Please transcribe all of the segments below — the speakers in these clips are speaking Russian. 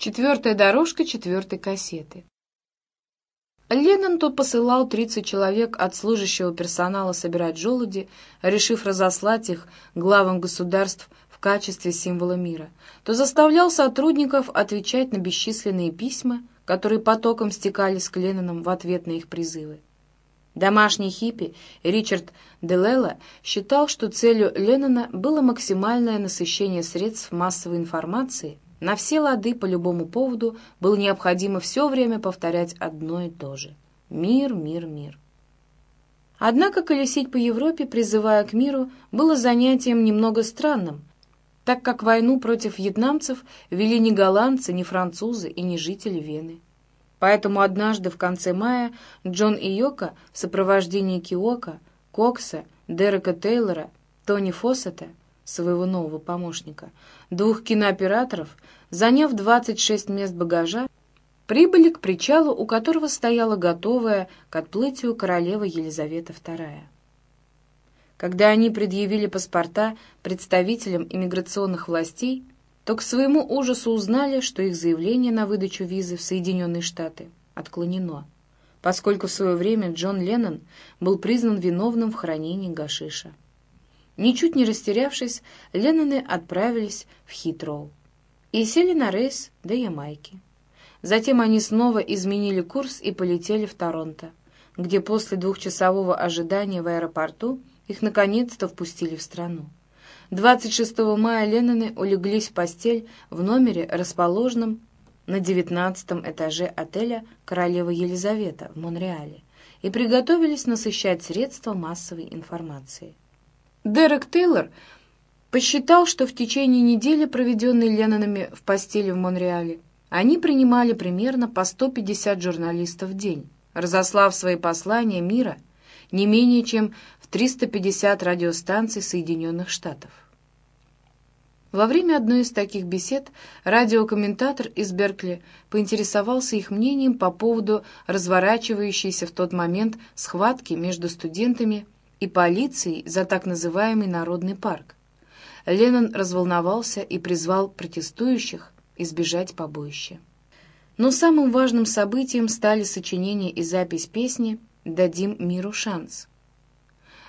Четвертая дорожка четвертой кассеты. Леннон тут посылал 30 человек от служащего персонала собирать желуди, решив разослать их главам государств в качестве символа мира, то заставлял сотрудников отвечать на бесчисленные письма, которые потоком стекались к Ленноном в ответ на их призывы. Домашний хиппи Ричард Делелла считал, что целью Леннона было максимальное насыщение средств массовой информации – на все лады по любому поводу было необходимо все время повторять одно и то же. Мир, мир, мир. Однако колесить по Европе, призывая к миру, было занятием немного странным, так как войну против вьетнамцев вели не голландцы, не французы и не жители Вены. Поэтому однажды в конце мая Джон и Йока в сопровождении Киока, Кокса, Дерека Тейлора, Тони Фоссета своего нового помощника, двух кинооператоров, заняв 26 мест багажа, прибыли к причалу, у которого стояла готовая к отплытию королева Елизавета II. Когда они предъявили паспорта представителям иммиграционных властей, то к своему ужасу узнали, что их заявление на выдачу визы в Соединенные Штаты отклонено, поскольку в свое время Джон Леннон был признан виновным в хранении гашиша. Ничуть не растерявшись, Ленноны отправились в Хитроу и сели на рейс до Ямайки. Затем они снова изменили курс и полетели в Торонто, где после двухчасового ожидания в аэропорту их наконец-то впустили в страну. 26 мая Ленноны улеглись в постель в номере, расположенном на девятнадцатом этаже отеля «Королева Елизавета» в Монреале, и приготовились насыщать средства массовой информации. Дерек Тейлор посчитал, что в течение недели, проведенной Леннонами в постели в Монреале, они принимали примерно по 150 журналистов в день, разослав свои послания мира не менее чем в 350 радиостанций Соединенных Штатов. Во время одной из таких бесед радиокомментатор из Беркли поинтересовался их мнением по поводу разворачивающейся в тот момент схватки между студентами и полицией за так называемый Народный парк. Леннон разволновался и призвал протестующих избежать побоища. Но самым важным событием стали сочинение и запись песни «Дадим миру шанс».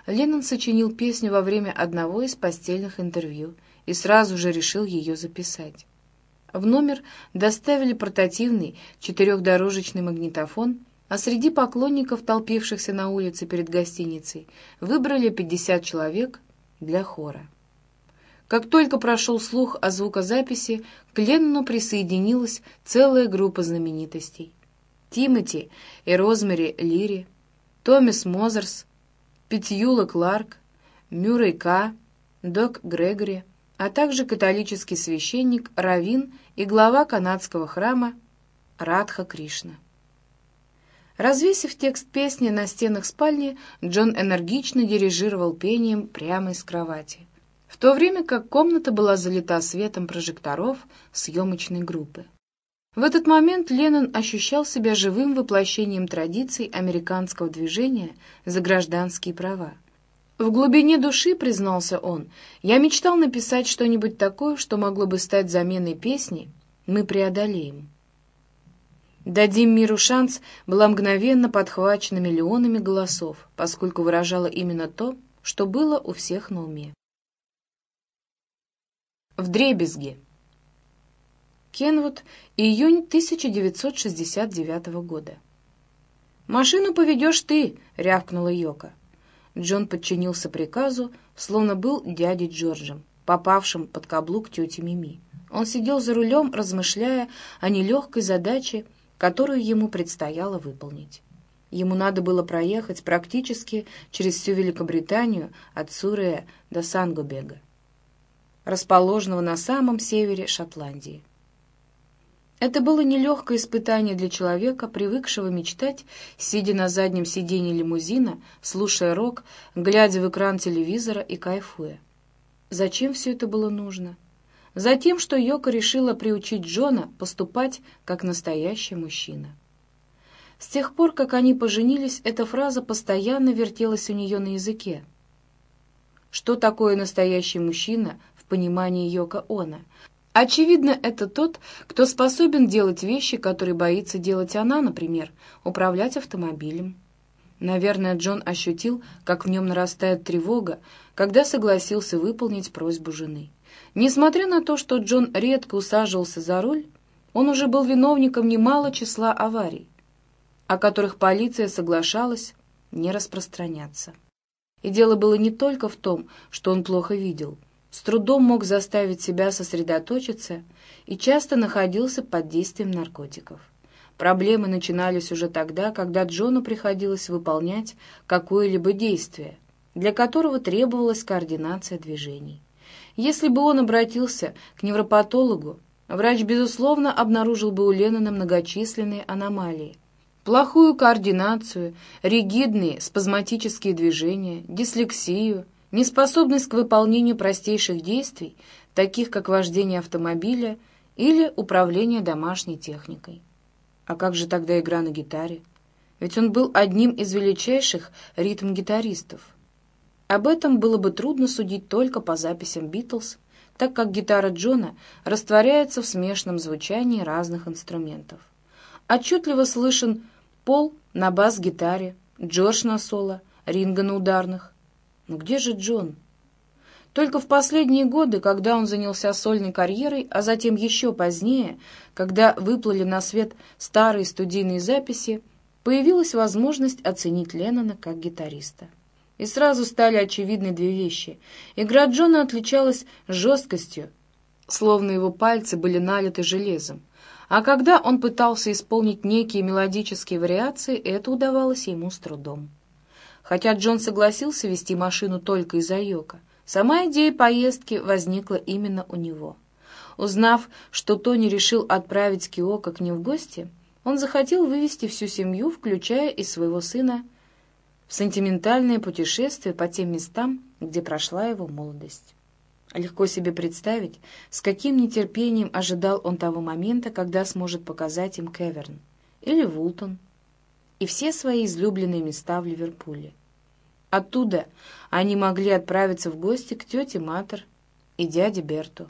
Леннон сочинил песню во время одного из постельных интервью и сразу же решил ее записать. В номер доставили портативный четырехдорожечный магнитофон — а среди поклонников, толпившихся на улице перед гостиницей, выбрали 50 человек для хора. Как только прошел слух о звукозаписи, к Леннону присоединилась целая группа знаменитостей. Тимоти и Розмари Лири, Томас Мозерс, Питьюла Кларк, Мюррей К., Док Грегори, а также католический священник Равин и глава канадского храма Радха Кришна. Развесив текст песни на стенах спальни, Джон энергично дирижировал пением прямо из кровати, то время как комната была залита светом прожекторов съемочной группы. В этот момент Леннон ощущал себя живым воплощением традиций американского движения за гражданские права. В глубине души, признался он, я мечтал написать что-нибудь такое, что могло бы стать заменой песни «Мы преодолеем». «Дадим миру шанс» была мгновенно подхвачена миллионами голосов, поскольку выражала именно то, что было у всех на уме. В дребезге. Кенвуд, июнь 1969 года. «Машину поведешь ты!» — рявкнула Йока. Джон подчинился приказу, словно был дядей Джорджем, попавшим под каблук тети Мими. Он сидел за рулем, размышляя о нелегкой задаче, которую ему предстояло выполнить. Ему надо было проехать практически через всю Великобританию от Сурея до Сангобега, расположенного на самом севере Шотландии. Это было нелегкое испытание для человека, привыкшего мечтать, сидя на заднем сиденье лимузина, слушая рок, глядя в экран телевизора и кайфуя. Зачем все это было нужно? Затем, что Йока решила приучить Джона поступать как настоящий мужчина. С тех пор, как они поженились, эта фраза постоянно вертелась у нее на языке. Что такое настоящий мужчина понимании Йока Она? Очевидно, это тот, кто способен делать вещи, которые боится делать она, например, управлять автомобилем. Наверное, Джон ощутил, как в нем нарастает тревога, когда согласился выполнить просьбу жены. Несмотря на то, что Джон редко усаживался за руль, он уже был виновником немало числа аварий, о которых полиция соглашалась не распространяться. И дело было не только в том, что он плохо видел, с трудом мог заставить себя сосредоточиться и часто находился под действием наркотиков. Проблемы начинались уже тогда, когда Джону приходилось выполнять какое-либо действие, для которого требовалась координация движений. Если бы он обратился к невропатологу, врач, безусловно, обнаружил бы у Леннона многочисленные аномалии. Плохую координацию, ригидные спазматические движения, дислексию, неспособность к выполнению простейших действий, таких как вождение автомобиля или управление домашней техникой. А как же тогда игра на гитаре? Ведь он был одним из величайших ритм-гитаристов. Об этом было бы трудно судить только по записям «Битлз», так как гитара Джона растворяется в смешанном звучании разных инструментов. Отчетливо слышен Пол на бас-гитаре, Джордж на соло, Ринго на ударных. Но где же Джон? Только в последние годы, когда он занялся сольной карьерой, а затем еще позднее, когда выплыли на свет старые студийные записи, появилась возможность оценить Леннона как гитариста и сразу стали очевидны две вещи. Игра Джона отличалась жесткостью, словно его пальцы были налиты железом. А когда он пытался исполнить некие мелодические вариации, это удавалось ему с трудом. Хотя Джон согласился вести машину только из-за йока, сама идея поездки возникла именно у него. Узнав, что Тони решил отправить Киока к ним в гости, он захотел вывести всю семью, включая и своего сына сентиментальное путешествие по тем местам, где прошла его молодость. Легко себе представить, с каким нетерпением ожидал он того момента, когда сможет показать им Кеверн или Вултон и все свои излюбленные места в Ливерпуле. Оттуда они могли отправиться в гости к тете Матер и дяде Берту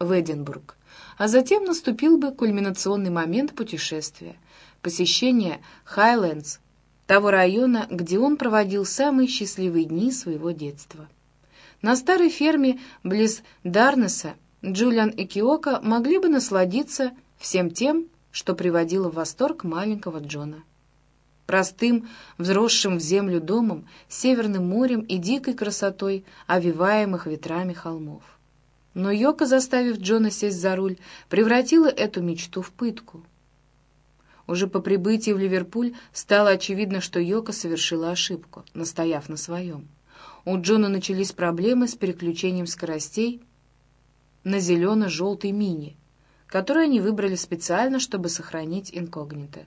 в Эдинбург, а затем наступил бы кульминационный момент путешествия — посещение Хайлендс того района, где он проводил самые счастливые дни своего детства. На старой ферме близ Дарнеса Джулиан и Киока могли бы насладиться всем тем, что приводило в восторг маленького Джона. Простым, взросшим в землю домом, северным морем и дикой красотой овиваемых ветрами холмов. Но Йока, заставив Джона сесть за руль, превратила эту мечту в пытку — уже по прибытии в Ливерпуль стало очевидно, что Йока совершила ошибку, настояв на своем. У Джона начались проблемы с переключением скоростей на зелено-желтый мини, который они выбрали специально, чтобы сохранить инкогнито.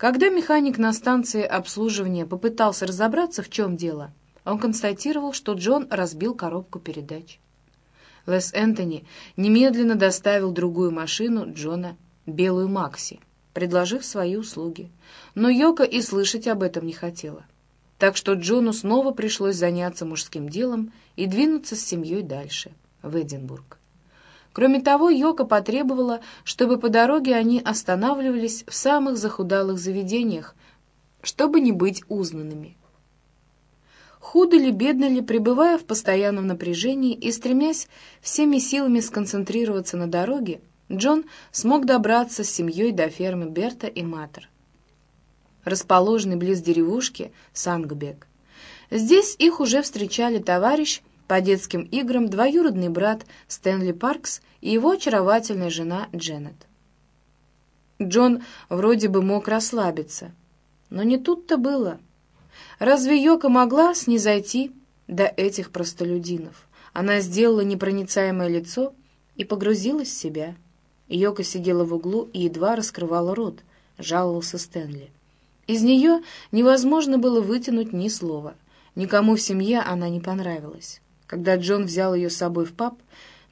Когда механик на станции обслуживания попытался разобраться, в чем дело, он констатировал, что Джон разбил коробку передач. Лес Энтони немедленно доставил другую машину Джона, белую Макси, предложив свои услуги. Но Йока и слышать об этом не хотела. Так что Джону снова пришлось заняться мужским делом и двинуться с семьей дальше, в Эдинбург. Кроме того, Йока потребовала, чтобы по дороге они останавливались в самых захудалых заведениях, чтобы не быть узнанными. Худо ли, бедно ли, пребывая в постоянном напряжении и стремясь всеми силами сконцентрироваться на дороге, Джон смог добраться с семьей до фермы Берта и Матер, расположенной близ деревушки Сангбек. Здесь их уже встречали товарищ по детским играм, двоюродный брат Стэнли Паркс и его очаровательная жена Дженнет. Джон вроде бы мог расслабиться, но не тут-то было. Разве Йока могла снизойти до этих простолюдинов? Она сделала непроницаемое лицо и погрузилась в себя. Йока сидела в углу и едва раскрывала рот, жаловался Стэнли. Из нее невозможно было вытянуть ни слова. Никому в семье она не понравилась. Когда Джон взял ее с собой в паб,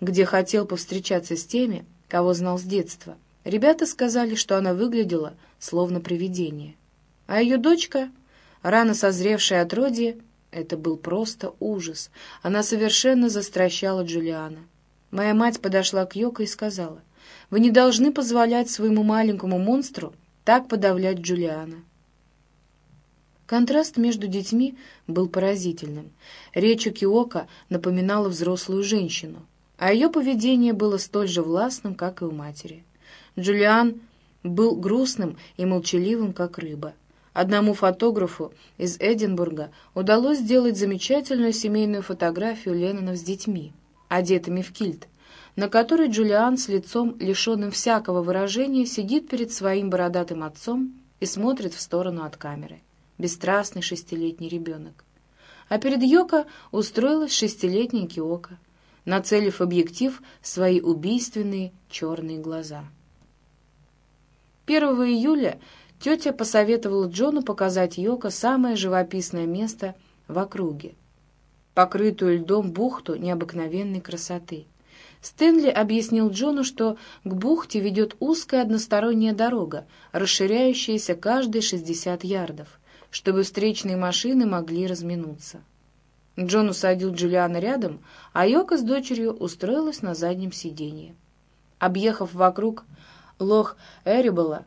где хотел повстречаться с теми, кого знал с детства, ребята сказали, что она выглядела словно привидение. А ее дочка, рано созревшая отродье, это был просто ужас. Она совершенно застращала Джулиана. Моя мать подошла к Йоко и сказала, «Вы не должны позволять своему маленькому монстру так подавлять Джулиана». Контраст между детьми был поразительным. Речь у Киока напоминала взрослую женщину, а ее поведение было столь же властным, как и у матери. Джулиан был грустным и молчаливым, как рыба. Одному фотографу из Эдинбурга удалось сделать замечательную семейную фотографию Леннона с детьми, одетыми в кильт, на которой Джулиан с лицом, лишенным всякого выражения, сидит перед своим бородатым отцом и смотрит в сторону от камеры. Бесстрастный шестилетний ребенок. А перед Йоко устроилась шестилетняя Киока, нацелив объектив свои убийственные черные глаза. 1 июля тетя посоветовала Джону показать Йоко самое живописное место в округе, покрытую льдом бухту необыкновенной красоты. Стэнли объяснил Джону, что к бухте ведет узкая односторонняя дорога, расширяющаяся каждые 60 ярдов, чтобы встречные машины могли разминуться. Джон усадил Джулиана рядом, а Йока с дочерью устроилась на заднем сиденье. Объехав вокруг лох Эрибола,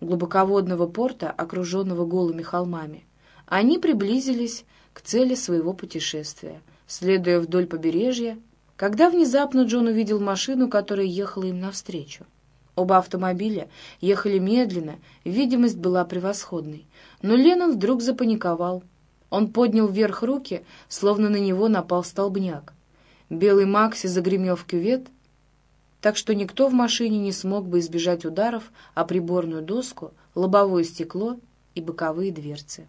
глубоководного порта, окруженного голыми холмами, они приблизились к цели своего путешествия, следуя вдоль побережья, когда внезапно Джон увидел машину, которая ехала им навстречу. Оба автомобиля ехали медленно, видимость была превосходной, но Леннон вдруг запаниковал. Он поднял вверх руки, словно на него напал столбняк. Белый Макси загремел в кювет, так что никто в машине не смог бы избежать ударов о приборную доску, лобовое стекло и боковые дверцы.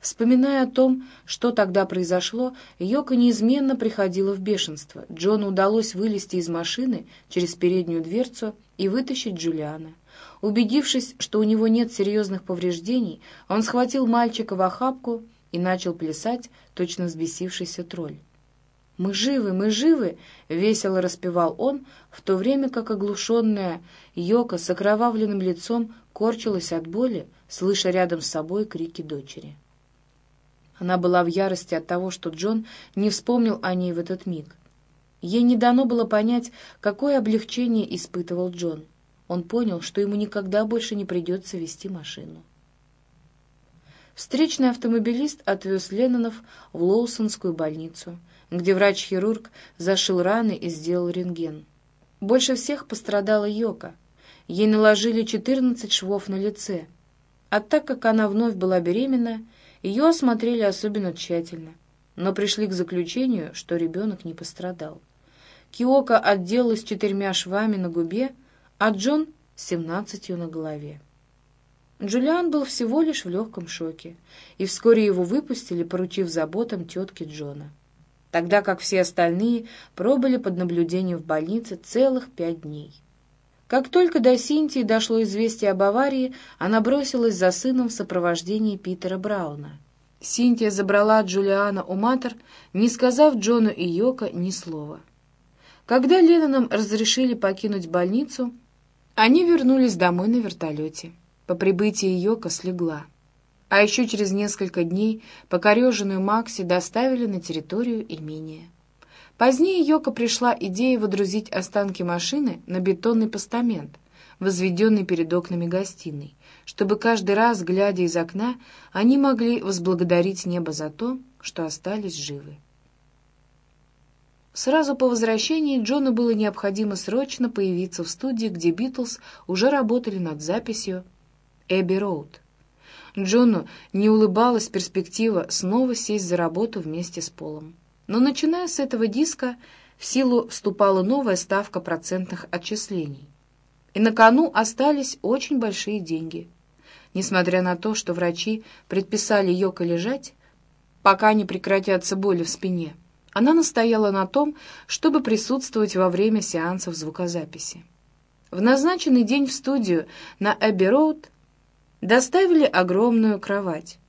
Вспоминая о том, что тогда произошло, Йока неизменно приходила в бешенство. Джону удалось вылезти из машины через переднюю дверцу и вытащить Джулиана. Убедившись, что у него нет серьезных повреждений, он схватил мальчика в охапку и начал плясать, точно взбесившийся тролль. «Мы живы, мы живы!» — весело распевал он, в то время как оглушенная Йока с окровавленным лицом корчилась от боли, слыша рядом с собой крики дочери. Она была в ярости от того, что Джон не вспомнил о ней в этот миг. Ей не дано было понять, какое облегчение испытывал Джон. Он понял, что ему никогда больше не придется вести машину. Встречный автомобилист отвез Леннонов в Лоусонскую больницу — где врач-хирург зашил раны и сделал рентген. Больше всех пострадала Йока. Ей наложили 14 швов на лице. А так как она вновь была беременна, ее осмотрели особенно тщательно, но пришли к заключению, что ребенок не пострадал. Киока отделалась четырьмя швами на губе, а Джон — семнадцатью на голове. Джулиан был всего лишь в легком шоке, и вскоре его выпустили, поручив заботам тетки Джона тогда как все остальные пробыли под наблюдением в больнице целых пять дней. Как только до Синтии дошло известие об аварии, она бросилась за сыном в сопровождении Питера Брауна. Синтия забрала Джулиана у Матер, не сказав Джону и Йоко ни слова. Когда Леннонам разрешили покинуть больницу, они вернулись домой на вертолете. По прибытии Йоко слегла а еще через несколько дней покореженную Макси доставили на территорию имения. Позднее Йока пришла идея водрузить останки машины на бетонный постамент, возведенный перед окнами гостиной, чтобы каждый раз, глядя из окна, они могли возблагодарить небо за то, что остались живы. Сразу по возвращении Джону было необходимо срочно появиться в студии, где Битлз уже работали над записью «Эбби Роуд». Джону не улыбалась перспектива снова сесть за работу вместе с Полом. Но начиная с этого диска в силу вступала новая ставка процентных отчислений. И на кону остались очень большие деньги. Несмотря на то, что врачи предписали Йоко лежать, пока не прекратятся боли в спине, она настояла на том, чтобы присутствовать во время сеансов звукозаписи. В назначенный день в студию на Эбби-Роуд Доставили огромную кровать,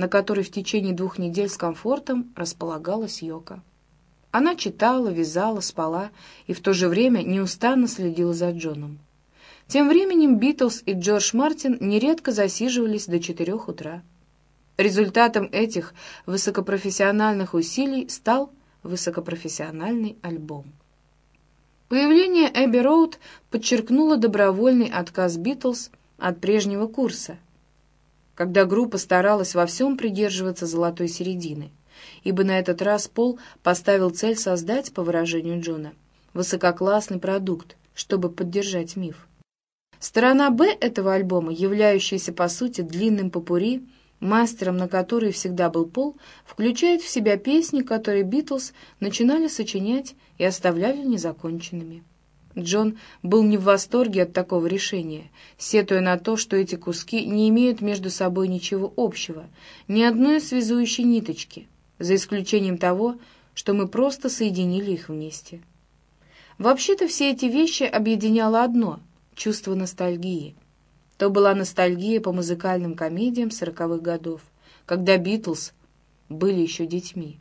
на которой в течение двух недель с комфортом располагалась Йока. Она читала, вязала, спала и в то же время неустанно следила за Джоном. Тем временем Битлз и Джордж Мартин нередко засиживались до четырех утра. Результатом этих высокопрофессиональных усилий стал высокопрофессиональный альбом. Появление Эбби Роуд подчеркнуло добровольный отказ Битлз от прежнего курса, когда группа старалась во всем придерживаться золотой середины, ибо на этот раз Пол поставил цель создать, по выражению Джона, высококлассный продукт, чтобы поддержать миф. Сторона «Б» этого альбома, являющаяся по сути длинным попури, мастером на который всегда был Пол, включает в себя песни, которые Битлз начинали сочинять и оставляли незаконченными. Джон был не в восторге от такого решения, сетуя на то, что эти куски не имеют между собой ничего общего, ни одной связующей ниточки, за исключением того, что мы просто соединили их вместе. Вообще-то все эти вещи объединяло одно — чувство ностальгии. То была ностальгия по музыкальным комедиям сороковых годов, когда Битлз были еще детьми.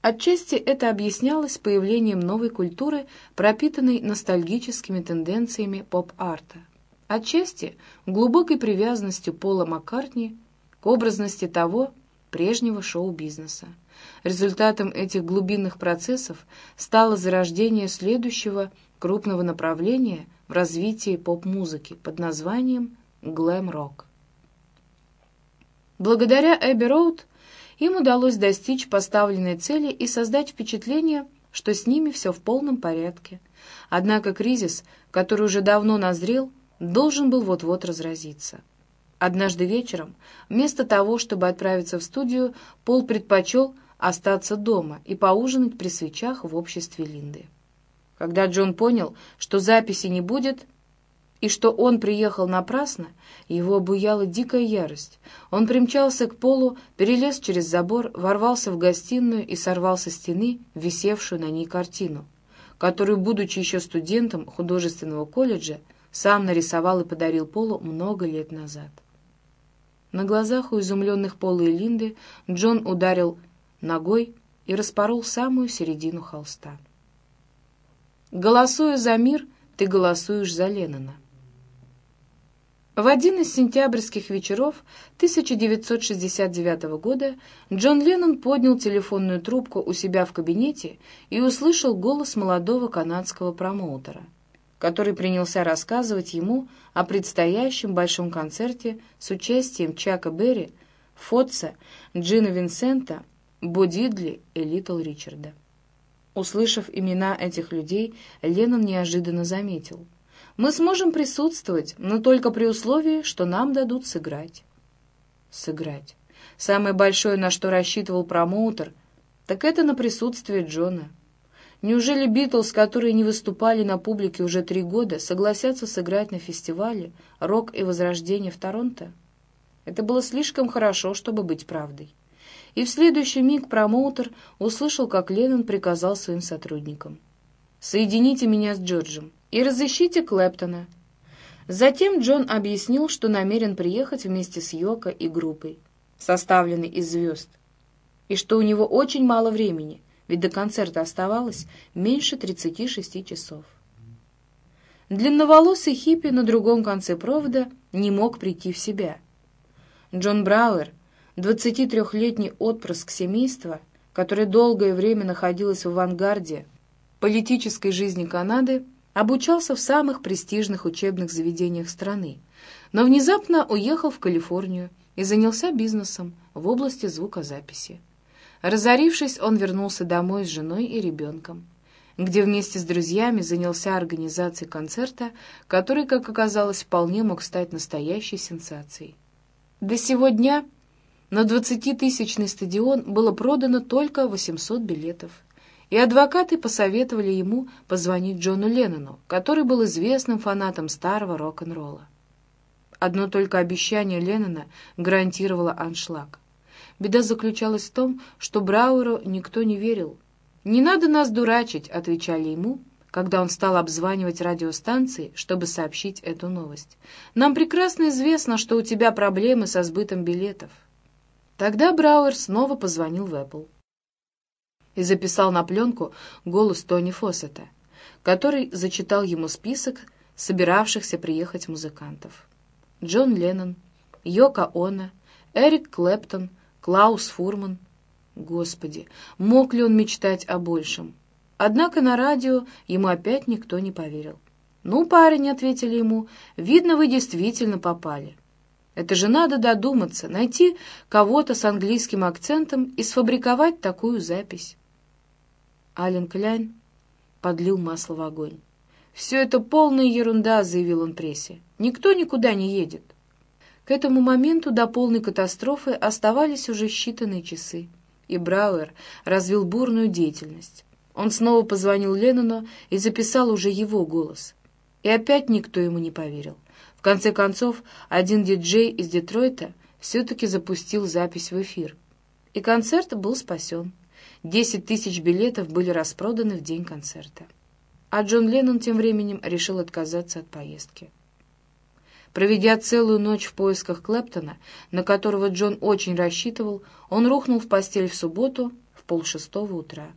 Отчасти это объяснялось появлением новой культуры, пропитанной ностальгическими тенденциями поп-арта. Отчасти глубокой привязанностью Пола Маккартни к образности того прежнего шоу-бизнеса. Результатом этих глубинных процессов стало зарождение следующего крупного направления в развитии поп-музыки под названием глэм-рок. Благодаря Эбби Роуд им удалось достичь поставленной цели и создать впечатление, что с ними все в полном порядке. Однако кризис, который уже давно назрел, должен был вот-вот разразиться. Однажды вечером, вместо того, чтобы отправиться в студию, Пол предпочел остаться дома и поужинать при свечах в обществе Линды. Когда Джон понял, что записи не будет, и что он приехал напрасно, его обуяла дикая ярость. Он примчался к полу, перелез через забор, ворвался в гостиную и сорвал со стены висевшую на ней картину, которую, будучи еще студентом художественного колледжа, сам нарисовал и подарил Полу много лет назад. На глазах у изумленных Пола и Линды Джон ударил ногой и распорол самую середину холста. «Голосуя за мир, ты голосуешь за Леннона». В один из сентябрьских вечеров 1969 года Джон Леннон поднял телефонную трубку у себя в кабинете и услышал голос молодого канадского промоутера, который принялся рассказывать ему о предстоящем большом концерте с участием Чака Берри, Фотца, Джина Винсента, Бо Дидли и Литл Ричарда. Услышав имена этих людей, Леннон неожиданно заметил — мы сможем присутствовать, но только при условии, что нам дадут сыграть. Сыграть. Самое большое, на что рассчитывал промоутер, так это на присутствие Джона. Неужели Битлз, которые не выступали на публике уже три года, согласятся сыграть на фестивале «Рок и Возрождение» в Торонто? Это было слишком хорошо, чтобы быть правдой. И в следующий миг промоутер услышал, как Леннон приказал своим сотрудникам. «Соедините меня с Джорджем и разыщите Клэптона». Затем Джон объяснил, что намерен приехать вместе с Йоко и группой, составленной из звезд, и что у него очень мало времени, ведь до концерта оставалось меньше 36 часов. Длинноволосый хиппи на другом конце провода не мог прийти в себя. Джон Брауэр, 23-летний отпрыск семейства, которое долгое время находилось в авангарде политической жизни Канады, обучался в самых престижных учебных заведениях страны, но внезапно уехал в Калифорнию и занялся бизнесом в области звукозаписи. Разорившись, он вернулся домой с женой и ребенком, где вместе с друзьями занялся организацией концерта, который, как оказалось, вполне мог стать настоящей сенсацией. До сего дня на 20-тысячный стадион было продано только 800 билетов – и адвокаты посоветовали ему позвонить Джону Леннону, который был известным фанатом старого рок-н-ролла. Одно только обещание Леннона гарантировало аншлаг. Беда заключалась в том, что Брауэру никто не верил. «Не надо нас дурачить», — отвечали ему, когда он стал обзванивать радиостанции, чтобы сообщить эту новость. «Нам прекрасно известно, что у тебя проблемы со сбытом билетов». Тогда Брауэр снова позвонил в Apple и записал на пленку голос Тони Фоссета, который зачитал ему список собиравшихся приехать музыкантов. Джон Леннон, Йока Оно, Эрик Клэптон, Клаус Фурман, Господи, мог ли он мечтать о большем? Однако на радио ему опять никто не поверил. «Ну, парень», — ответили ему, — «видно, вы действительно попали. Это же надо додуматься, найти кого-то с английским акцентом и сфабриковать такую запись». Ален Кляйн подлил масло в огонь. «Все это полная ерунда», — заявил он прессе. «Никто никуда не едет». К этому моменту до полной катастрофы оставались уже считанные часы, и Брауэр развил бурную деятельность. Он снова позвонил Леннону и записал уже его голос. И опять никто ему не поверил. В конце концов, один диджей из Детройта все-таки запустил запись в эфир. И концерт был спасен. Десять тысяч билетов были распроданы в день концерта. А Джон Леннон тем временем решил отказаться от поездки. Проведя целую ночь в поисках Клэптона, на которого Джон очень рассчитывал, он рухнул в постель в субботу в полшестого утра.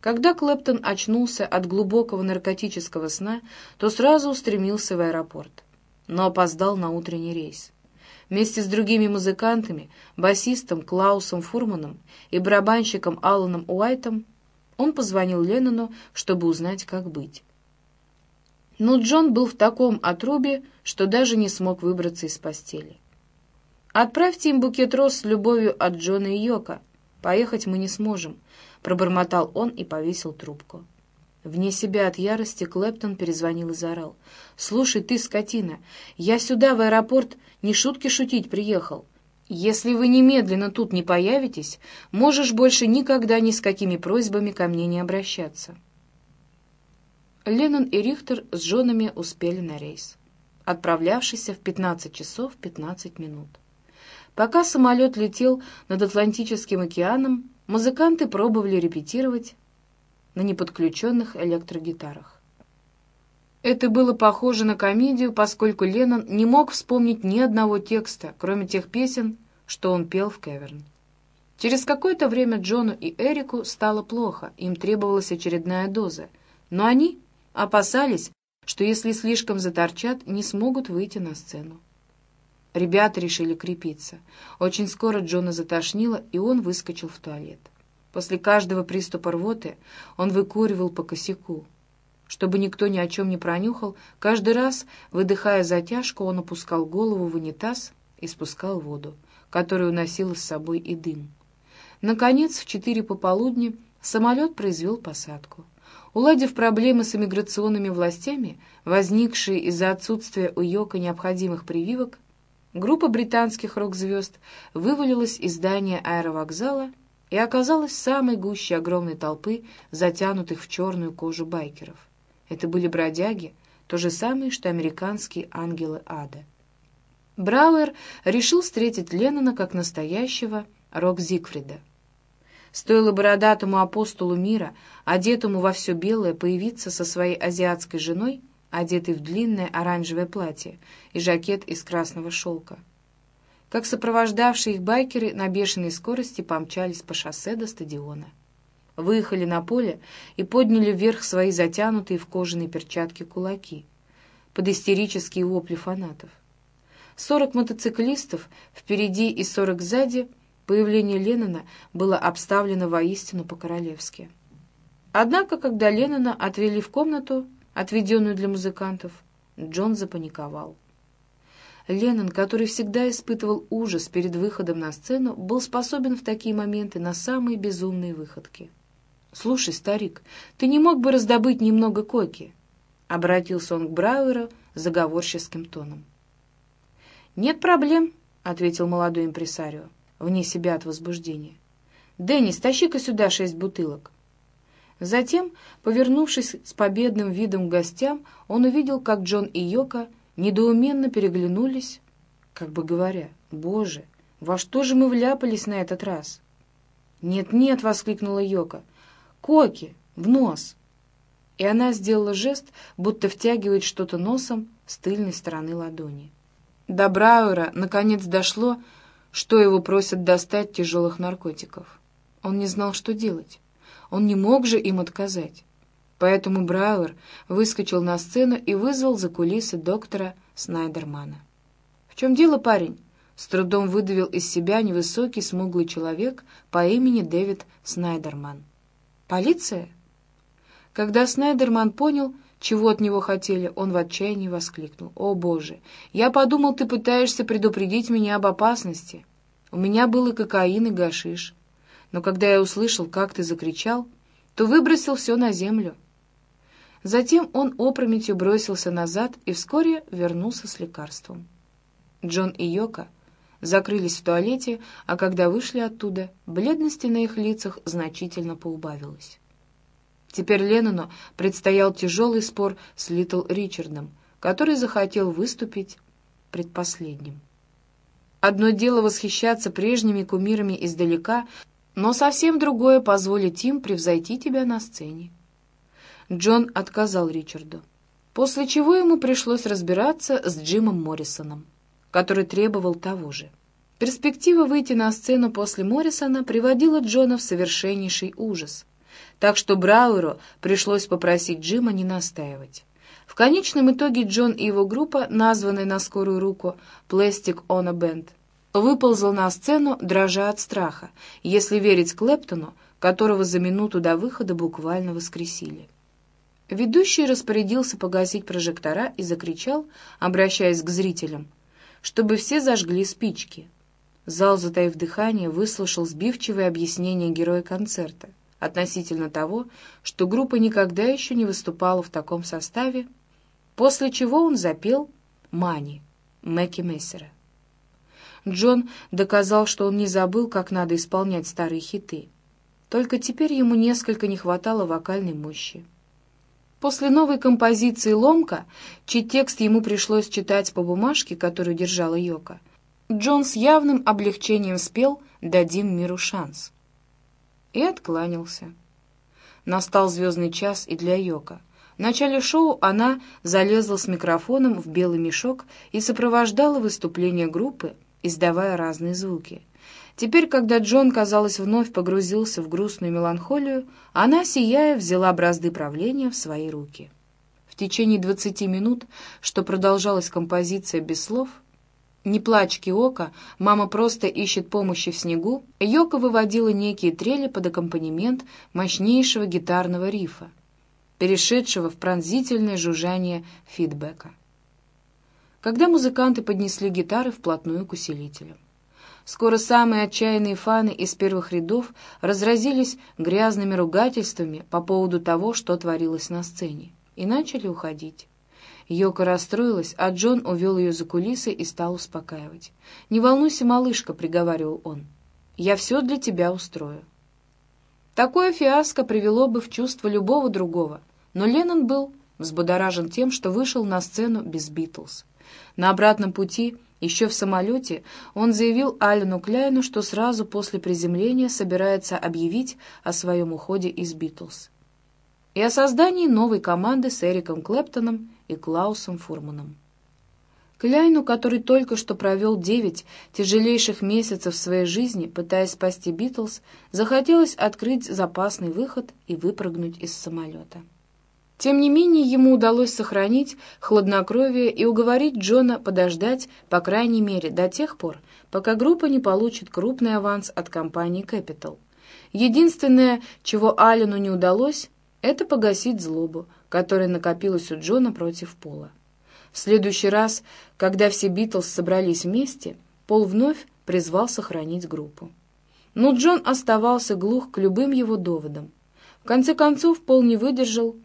Когда Клэптон очнулся от глубокого наркотического сна, то сразу устремился в аэропорт, но опоздал на утренний рейс. Вместе с другими музыкантами, басистом Клаусом Фурманом и барабанщиком Алланом Уайтом он позвонил Леннону, чтобы узнать, как быть. Но Джон был в таком отрубе, что даже не смог выбраться из постели. «Отправьте им букет роз с любовью от Джона и Йока. Поехать мы не сможем», — пробормотал он и повесил трубку. Вне себя от ярости Клэптон перезвонил и заорал. «Слушай, ты, скотина, я сюда, в аэропорт, не шутки шутить приехал. Если вы немедленно тут не появитесь, можешь больше никогда ни с какими просьбами ко мне не обращаться». Леннон и Рихтер с женами успели на рейс, отправлявшийся в 15 часов 15 минут. Пока самолет летел над Атлантическим океаном, Музыканты пробовали репетировать на неподключенных электрогитарах. Это было похоже на комедию, поскольку Леннон не мог вспомнить ни одного текста, кроме тех песен, что он пел в Кеверн. Через какое-то время Джону и Эрику стало плохо, им требовалась очередная доза, но они опасались, что если слишком заторчат, не смогут выйти на сцену. Ребята решили крепиться. Очень скоро Джона затошнило, и он выскочил в туалет. После каждого приступа рвоты он выкуривал по косяку. Чтобы никто ни о чем не пронюхал, каждый раз, выдыхая затяжку, он опускал голову в унитаз и спускал воду, которая уносила с собой и дым. Наконец, в четыре пополудни самолет произвел посадку. Уладив проблемы с иммиграционными властями, возникшие из-за отсутствия у Йока необходимых прививок, Группа британских рок-звезд вывалилась из здания аэровокзала и оказалась в самой гуще огромной толпы, затянутых в черную кожу байкеров. Это были бродяги, то же самое, что американские ангелы ада. Брауэр решил встретить Леннона как настоящего рок-Зигфрида. Стоило бородатому апостолу мира, одетому во все белое, появиться со своей азиатской женой, одетый в длинное оранжевое платье и жакет из красного шелка. Как сопровождавшие их байкеры на бешеной скорости помчались по шоссе до стадиона. Выехали на поле и подняли вверх свои затянутые в кожаные перчатки кулаки под истерические вопли фанатов. Сорок мотоциклистов впереди и сорок сзади, появление Леннона было обставлено воистину по-королевски. Однако, когда Леннона отвели в комнату, отведенную для музыкантов, Джон запаниковал. Леннон, который всегда испытывал ужас перед выходом на сцену, был способен в такие моменты на самые безумные выходки. «Слушай, старик, ты не мог бы раздобыть немного коки?» — обратился он к Брауэру заговорческим тоном. «Нет проблем», — ответил молодой импресарио, вне себя от возбуждения. «Деннис, тащи-ка сюда шесть бутылок». Затем, повернувшись с победным видом к гостям, он увидел, как Джон и Йока недоуменно переглянулись, как бы говоря, «Боже, во что же мы вляпались на этот раз?» «Нет-нет!» — воскликнула Йока. «Коки! В нос!» И она сделала жест, будто втягивает что-то носом с тыльной стороны ладони. До Брауэра наконец дошло, что его просят достать тяжелых наркотиков. Он не знал, что делать. Он не мог же им отказать. Поэтому Брауэр выскочил на сцену и вызвал за кулисы доктора Снайдермана. «В чем дело, парень?» с трудом выдавил из себя невысокий смуглый человек по имени Дэвид Снайдерман. «Полиция?» Когда Снайдерман понял, чего от него хотели, он в отчаянии воскликнул. «О, Боже! Я подумал, ты пытаешься предупредить меня об опасности. У меня был и кокаин, и гашиш. Но когда я услышал, как ты закричал, то выбросил все на землю». Затем он опрометью бросился назад и вскоре вернулся с лекарством. Джон и Йока закрылись в туалете, а когда вышли оттуда, бледности на их лицах значительно поубавилось. Теперь Леннону предстоял тяжелый спор с Литл Ричардом, который захотел выступить предпоследним. Одно дело восхищаться прежними кумирами издалека, но совсем другое — позволить им превзойти тебя на сцене. Джон отказал Ричарду, после чего ему пришлось разбираться с Джимом Моррисоном, который требовал того же. Перспектива выйти на сцену после Моррисона приводила Джона в совершеннейший ужас — так что Брауэру пришлось попросить Джима не настаивать. В конечном итоге Джон и его группа, названная на скорую руку «Plastic on a Band», выползла на сцену, дрожа от страха, если верить Клэптону, которого за минуту до выхода буквально воскресили. Ведущий распорядился погасить прожектора и закричал, обращаясь к зрителям, чтобы все зажгли спички. Зал, затаив дыхание, выслушал сбивчивое объяснение героя концерта относительно того, что группа никогда еще не выступала в таком составе, после чего он запел «Мани» Мэкки Мессера. Джон доказал, что он не забыл, как надо исполнять старые хиты. Только теперь ему несколько не хватало вокальной мощи. После новой композиции «Ломка», чей текст ему пришлось читать по бумажке, которую держала Йока, Джон с явным облегчением спел «Дадим миру шанс» и откланялся. Настал звездный час и для Йока. В начале шоу она залезла с микрофоном в белый мешок и сопровождала выступление группы, издавая разные звуки. Теперь, когда Джон, казалось, вновь погрузился в грустную меланхолию, она, сияя, взяла бразды правления в свои руки. В течение двадцати минут, что продолжалась композиция без слов, «Не плачь, Киока, мама просто ищет помощи в снегу», Йока выводила некие трели под аккомпанемент мощнейшего гитарного рифа, перешедшего в пронзительное жужжание фидбэка. Когда музыканты поднесли гитары вплотную к усилителям. Скоро самые отчаянные фаны из первых рядов разразились грязными ругательствами по поводу того, что творилось на сцене, и начали уходить. Йока расстроилась, а Джон увел ее за кулисы и стал успокаивать. «Не волнуйся, малышка», — приговаривал он. «Я все для тебя устрою». Такое фиаско привело бы в чувство любого другого, но Леннон был взбудоражен тем, что вышел на сцену без Битлз. На обратном пути, еще в самолете, он заявил Алену Кляйну, что сразу после приземления собирается объявить о своем уходе из Битлз и о создании новой команды с Эриком Клэптоном и Клаусом Фурманом. Кляйну, который только что провел девять тяжелейших месяцев своей жизни, пытаясь спасти Битлз, захотелось открыть запасный выход и выпрыгнуть из самолета. Тем не менее, ему удалось сохранить хладнокровие и уговорить Джона подождать, по крайней мере, до тех пор, пока группа не получит крупный аванс от компании Capital. Единственное, чего Аллену не удалось, это погасить злобу, которая накопилась у Джона против Пола. В следующий раз, когда все Битлз собрались вместе, Пол вновь призвал сохранить группу. Но Джон оставался глух к любым его доводам. В конце концов, Пол не выдержал.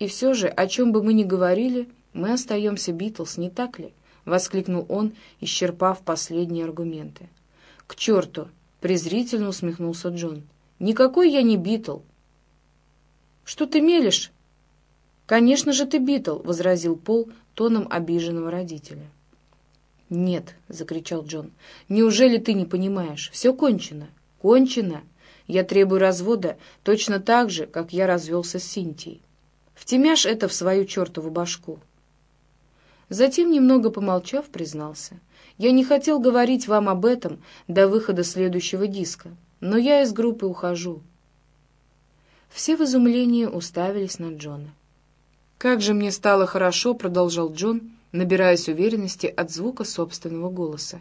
«И все же, о чем бы мы ни говорили, мы остаемся Битлз, не так ли?» — воскликнул он, исчерпав последние аргументы. «К черту!» — презрительно усмехнулся Джон. «Никакой я не Битл, «Что ты мелешь?» «Конечно же ты Битл», — возразил Пол тоном обиженного родителя. «Нет», — закричал Джон, — «неужели ты не понимаешь? Все кончено. Кончено. Я требую развода точно так же, как я развелся с Синтией. Втемяшь это в свою чертову башку». Затем, немного помолчав, признался. «Я не хотел говорить вам об этом до выхода следующего диска, но я из группы ухожу. Все в изумлении уставились на Джона. «Как же мне стало хорошо», — продолжал Джон, набираясь уверенности от звука собственного голоса.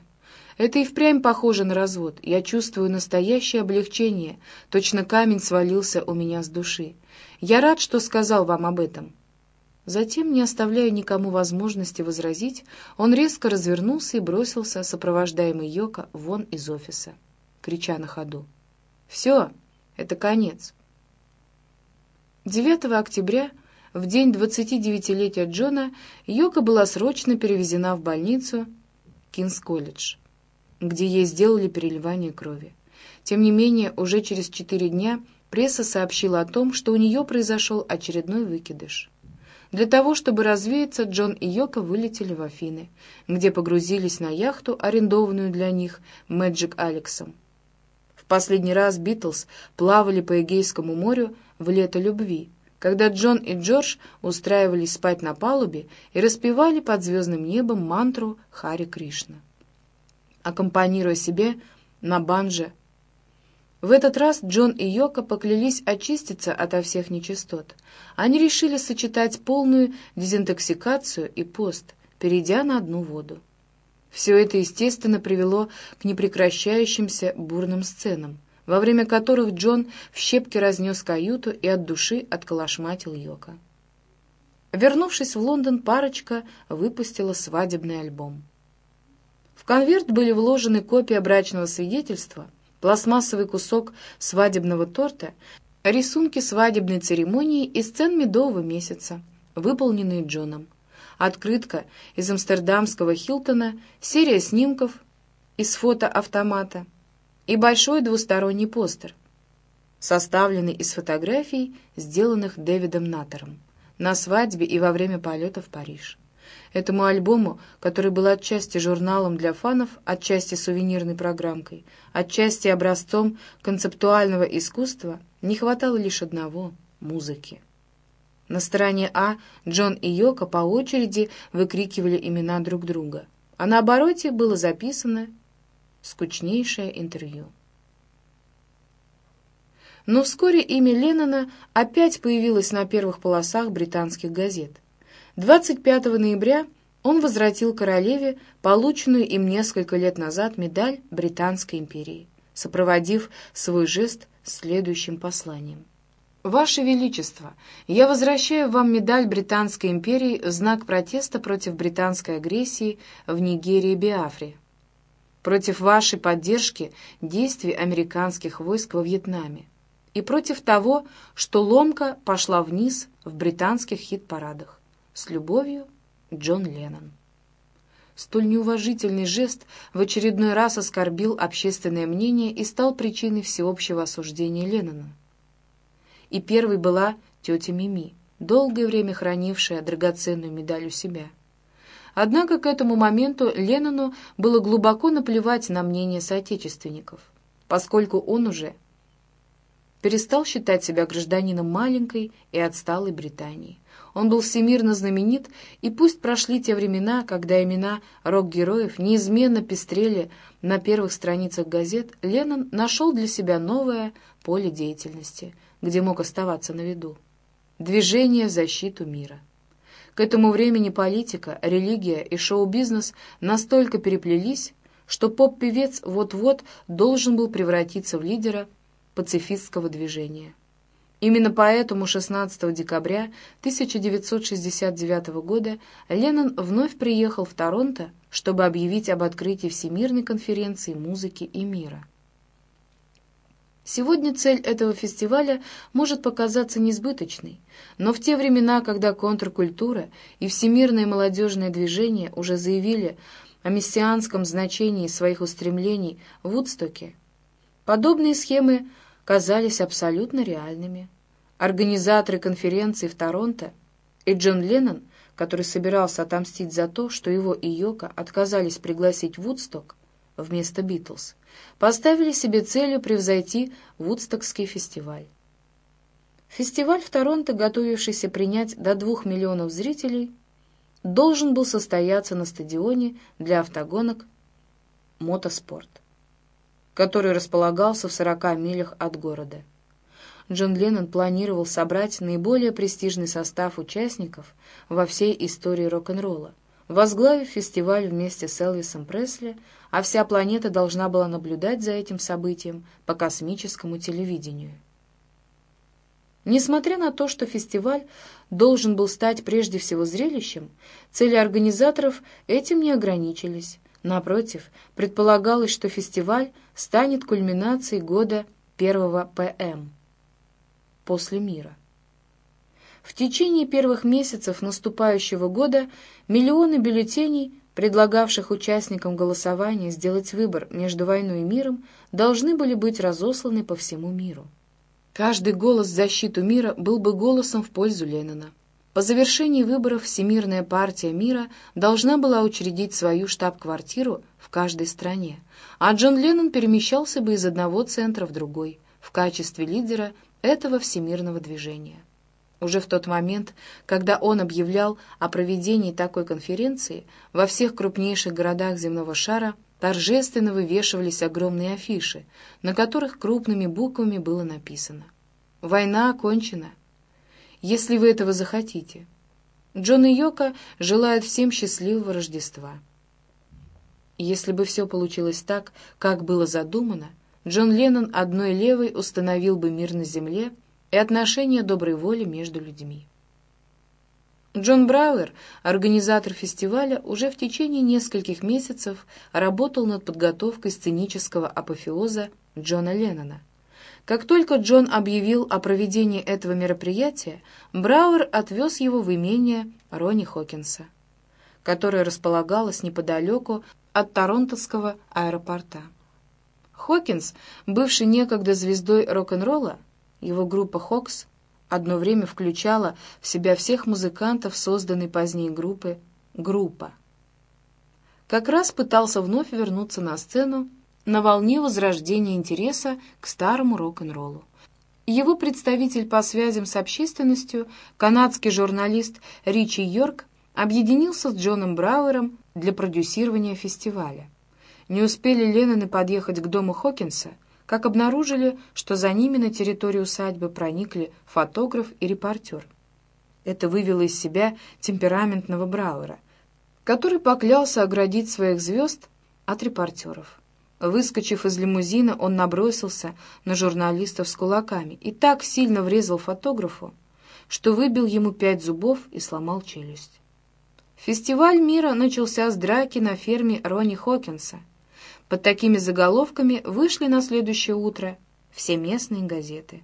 Это и впрямь похоже на развод. Я чувствую настоящее облегчение. Точно камень свалился у меня с души. Я рад, что сказал вам об этом». Затем, не оставляя никому возможности возразить, он резко развернулся и бросился, сопровождаемый Йоко, вон из офиса, крича на ходу. «Все, это конец». 9 октября, в день 29-летия Джона, Йока была срочно перевезена в больницу Кингс-колледж, где ей сделали переливание крови. Тем не менее, уже через четыре дня пресса сообщила о том, что у нее произошел очередной выкидыш. Для того, чтобы развеяться, Джон и Йока вылетели в Афины, где погрузились на яхту, арендованную для них Мэджик Алексом. В последний раз Битлз плавали по Эгейскому морю в лето любви, когда Джон и Джордж устраивались спать на палубе и распевали под звездным небом мантру Хари Кришна, аккомпанируя себе на банже. В этот раз Джон и Йока поклялись очиститься ото всех нечистот. Они решили сочетать полную дезинтоксикацию и пост, перейдя на одну воду. Все это, естественно, привело к непрекращающимся бурным сценам, во время которых Джон в щепки разнес каюту и от души отколошматил Йока. Вернувшись в Лондон, парочка выпустила свадебный альбом. Конверт были вложены копия брачного свидетельства, пластмассовый кусок свадебного торта, рисунки свадебной церемонии и сцен медового месяца, выполненные Джоном, открытка из амстердамского Хилтона, серия снимков из фотоавтомата — и большой двусторонний постер, составленный из фотографий, сделанных Дэвидом Натором на свадьбе и во время полета в Париж. Этому альбому, который был отчасти журналом для фанов, отчасти сувенирной программкой, отчасти образцом концептуального искусства, не хватало лишь одного — музыки. На стороне А Джон и Йока по очереди выкрикивали имена друг друга, а на обороте было записано скучнейшее интервью. Но вскоре имя Леннона опять появилось на первых полосах британских газет. 25 ноября он возвратил королеве полученную им несколько лет назад медаль Британской империи, сопроводив свой жест следующим посланием. «Ваше Величество, я возвращаю вам медаль Британской империи в знак протеста против британской агрессии в Нигерии и Биафре, против вашей поддержки действий американских войск во Вьетнаме и против того, что ломка пошла вниз в британских хит-парадах. С любовью, Джон Леннон. Столь неуважительный жест в очередной раз оскорбил общественное мнение и стал причиной всеобщего осуждения Леннона. И первой была тетя Мими, долгое время хранившая драгоценную медаль у себя — Однако к этому моменту Леннону было глубоко наплевать на мнение соотечественников, поскольку он уже перестал считать себя гражданином маленькой и отсталой Британии. Он был всемирно знаменит, и пусть прошли те времена, когда имена рок-героев неизменно пестрели на первых страницах газет, Леннон нашел для себя новое поле деятельности, где мог оставаться на виду. Движение в защиту мира. К этому времени политика, религия и шоу-бизнес настолько переплелись, что поп-певец вот-вот должен был превратиться в лидера пацифистского движения. Именно поэтому 16 декабря 1969 года Леннон вновь приехал в Торонто, чтобы объявить об открытии Всемирной конференции музыки и мира. Сегодня цель этого фестиваля может показаться несбыточной, но в те времена, когда контркультура и всемирное молодежное движение уже заявили о мессианском значении своих устремлений в Вудстоке, подобные схемы казались абсолютно реальными. Организаторы конференции в Торонто и Джон Леннон, который собирался отомстить за то, что его и Йока отказались пригласить Вудсток вместо Битлз, поставили себе целью превзойти Вудстокский фестиваль. Фестиваль в Торонто, готовившийся принять до двух миллионов зрителей, должен был состояться на стадионе для автогонок «Мотоспорт», который располагался в 40 милях от города. Джон Леннон планировал собрать наиболее престижный состав участников во всей истории рок-н-ролла, возглавив фестиваль вместе с Элвисом Пресли, а вся планета должна была наблюдать за этим событием по космическому телевидению. Несмотря на то, что фестиваль должен был стать прежде всего зрелищем, цели организаторов этим не ограничились. Напротив, предполагалось, что фестиваль станет кульминацией года первого ПМ после мира. В течение первых месяцев наступающего года миллионы бюллетеней, предлагавших участникам голосования сделать выбор между войной и миром, должны были быть разосланы по всему миру. Каждый голос в защиту мира был бы голосом в пользу Леннона. По завершении выборов Всемирная партия мира должна была учредить свою штаб-квартиру в каждой стране, а Джон Леннон перемещался бы из одного центра в другой в качестве лидера этого всемирного движения. Уже в тот момент, когда он объявлял о проведении такой конференции, во всех крупнейших городах земного шара торжественно вывешивались огромные афиши, на которых крупными буквами было написано «Война окончена. Если вы этого захотите». Джон и Йока желают всем счастливого Рождества. Если бы все получилось так, как было задумано, Джон Леннон одной левой установил бы мир на земле и отношения доброй воли между людьми. Джон Брауэр, организатор фестиваля, уже в течение нескольких месяцев работал над подготовкой сценического апофеоза Джона Леннона. Как только Джон объявил о проведении этого мероприятия, Брауэр отвез его в имение Ронни Хокинса, которое располагалось неподалеку от Торонтовского аэропорта. Хокинс, бывший некогда звездой рок-н-ролла, его группа «Хокс» одно время включала в себя всех музыкантов, созданной позднее группы «Группа». Как раз пытался вновь вернуться на сцену на волне возрождения интереса к старому рок-н-роллу. Его представитель по связям с общественностью, канадский журналист Ричи Йорк, объединился с Джоном Брауэром для продюсирования фестиваля. Не успели Ленноны подъехать к дому Хокинса, как обнаружили, что за ними на территорию усадьбы проникли фотограф и репортер. Это вывело из себя темпераментного Брауэра, который поклялся оградить своих звезд от репортеров. Выскочив из лимузина, он набросился на журналистов с кулаками и так сильно врезал фотографу, что выбил ему пять зубов и сломал челюсть. Фестиваль мира начался с драки на ферме Ронни Хокинса, под такими заголовками вышли на следующее утро все местные газеты.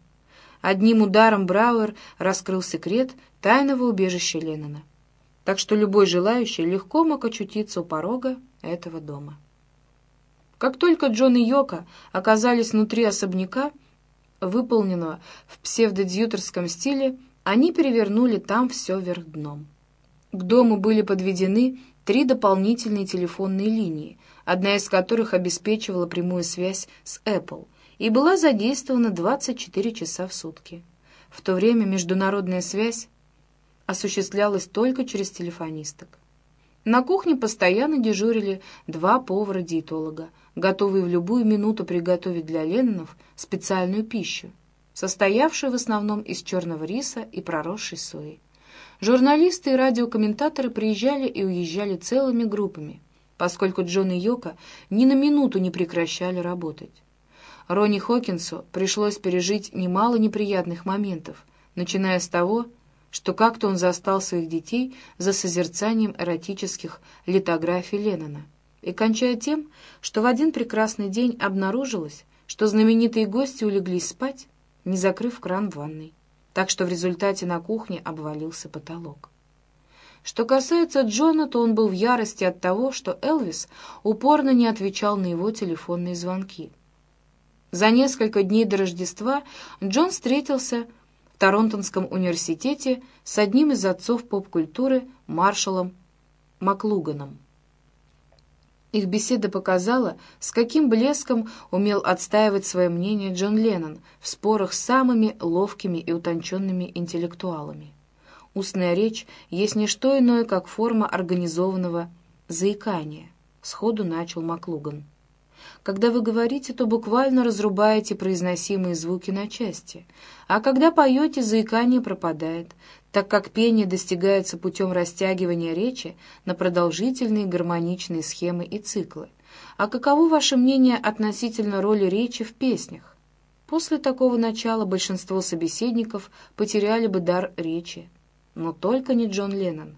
Одним ударом Брауэр раскрыл секрет тайного убежища Леннона. Так что любой желающий легко мог очутиться у порога этого дома. Как только Джон и Йока оказались внутри особняка, выполненного в псевдодьютерском стиле, они перевернули там все вверх дном. К дому были подведены три дополнительные телефонные линии, одна из которых обеспечивала прямую связь с Apple и была задействована 24 часа в сутки. В то время международная связь осуществлялась только через телефонисток. На кухне постоянно дежурили два повара-диетолога, готовые в любую минуту приготовить для Леннонов специальную пищу, состоявшую в основном из черного риса и проросшей сои. Журналисты и радиокомментаторы приезжали и уезжали целыми группами, поскольку Джон и Йока ни на минуту не прекращали работать. Ронни Хокинсу пришлось пережить немало неприятных моментов, начиная с того, что как-то он застал своих детей за созерцанием эротических литографий Леннона, и кончая тем, что в один прекрасный день обнаружилось, что знаменитые гости улеглись спать, не закрыв кран в ванной, так что в результате на кухне обвалился потолок. Что касается Джона, то он был в ярости от того, что Элвис упорно не отвечал на его телефонные звонки. За несколько дней до Рождества Джон встретился в Торонтонском университете с одним из отцов поп-культуры Маршалом Маклуганом. Их беседа показала, с каким блеском умел отстаивать свое мнение Джон Леннон в спорах с самыми ловкими и утонченными интеллектуалами. Устная речь есть не что иное, как форма организованного заикания, сходу начал Маклуган. Когда вы говорите, то буквально разрубаете произносимые звуки на части, а когда поете, заикание пропадает, так как пение достигается путем растягивания речи на продолжительные гармоничные схемы и циклы. А каково ваше мнение относительно роли речи в песнях? После такого начала большинство собеседников потеряли бы дар речи, но только не Джон Леннон.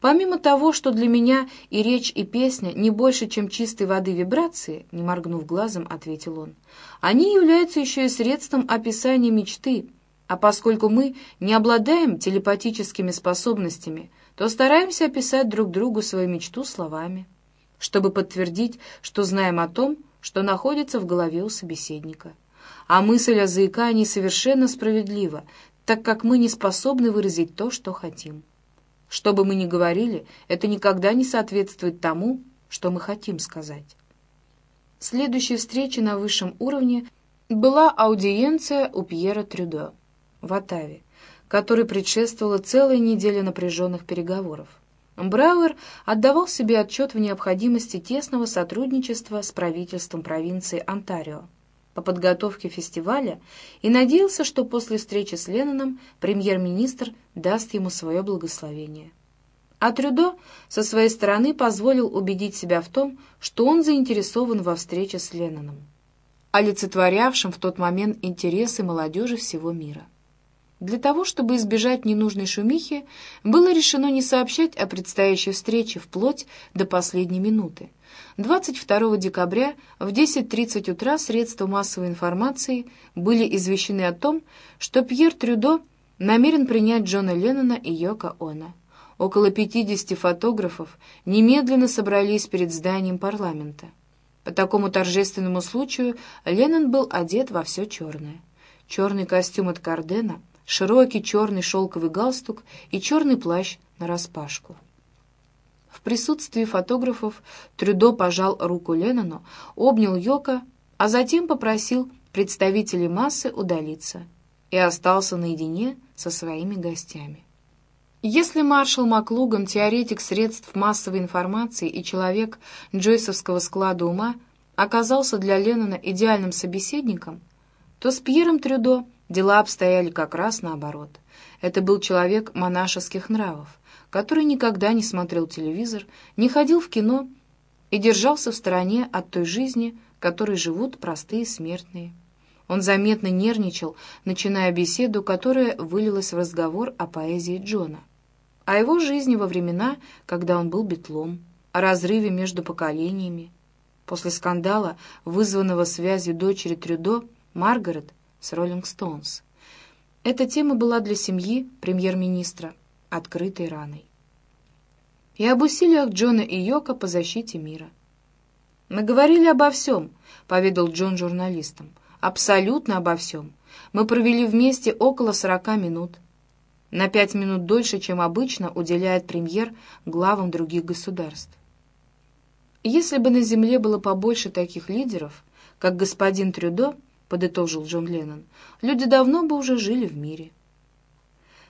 Помимо того, что для меня и речь, и песня не больше, чем чистой воды вибрации, не моргнув глазом, ответил он, они являются еще и средством описания мечты, а поскольку мы не обладаем телепатическими способностями, то стараемся описать друг другу свою мечту словами, чтобы подтвердить, что знаем о том, что находится в голове у собеседника. А мысль о заикании совершенно справедлива, так как мы не способны выразить то, что хотим. Что бы мы ни говорили, это никогда не соответствует тому, что мы хотим сказать. Следующей встречей на высшем уровне была аудиенция у Пьера Трюдо в Оттаве, которой предшествовала целая неделя напряженных переговоров. Брауэр отдавал себе отчет в необходимости тесного сотрудничества с правительством провинции Онтарио по подготовке фестиваля и надеялся, что после встречи с Ленноном премьер-министр даст ему свое благословение. А Трюдо со своей стороны позволил убедить себя в том, что он заинтересован во встрече с Ленноном, олицетворявшим в тот момент интересы молодежи всего мира. Для того, чтобы избежать ненужной шумихи, было решено не сообщать о предстоящей встрече вплоть до последней минуты, 22 декабря в 10.30 утра средства массовой информации были извещены о том, что Пьер Трюдо намерен принять Джона Леннона и Йоко Оно. Около 50 фотографов немедленно собрались перед зданием парламента. По такому торжественному случаю Леннон был одет во все черное. Черный костюм от Кардена, широкий черный шелковый галстук и черный плащ нараспашку. В присутствии фотографов Трюдо пожал руку Леннону, обнял Йока, а затем попросил представителей массы удалиться и остался наедине со своими гостями. Если маршал Маклуган, теоретик средств массовой информации и человек джойсовского склада ума, оказался для Леннона идеальным собеседником, то с Пьером Трюдо дела обстояли как раз наоборот. Это был человек монашеских нравов, который никогда не смотрел телевизор, не ходил в кино и держался в стороне от той жизни, которой живут простые смертные. Он заметно нервничал, начиная беседу, которая вылилась в разговор о поэзии Джона, о его жизни во времена, когда он был битлом, о разрыве между поколениями. После скандала, вызванного связью дочери Трюдо, Маргарет с Роллинг Стоунс. Эта тема была для семьи премьер-министра открытой раной. И об усилиях Джона и Йока по защите мира. «Мы говорили обо всем», — поведал Джон журналистам. «Абсолютно обо всем. Мы провели вместе около сорока минут. На пять минут дольше, чем обычно уделяет премьер главам других государств. Если бы на Земле было побольше таких лидеров, как господин Трюдо, — подытожил Джон Леннон, — люди давно бы уже жили в мире.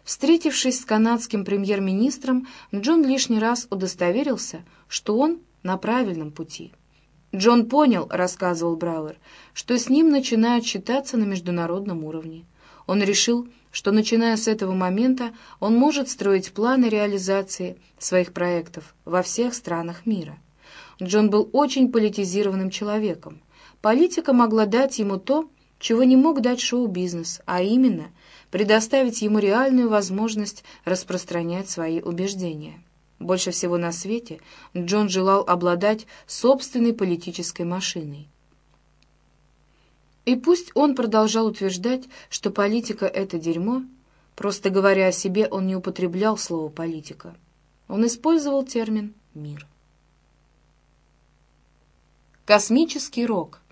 Встретившись с канадским премьер-министром, Джон лишний раз удостоверился, что он на правильном пути. «Джон понял», — рассказывал Брауэр, «что с ним начинают считаться на международном уровне. Он решил, что, начиная с этого момента, он может строить планы реализации своих проектов во всех странах мира. Джон был очень политизированным человеком. Политика могла дать ему то, чего не мог дать шоу-бизнес, а именно — предоставить ему реальную возможность распространять свои убеждения. Больше всего на свете Джон желал обладать собственной политической машиной. И пусть он продолжал утверждать, что политика — это дерьмо, просто говоря о себе, он не употреблял слово «политика». Он использовал термин «мир». Космический рок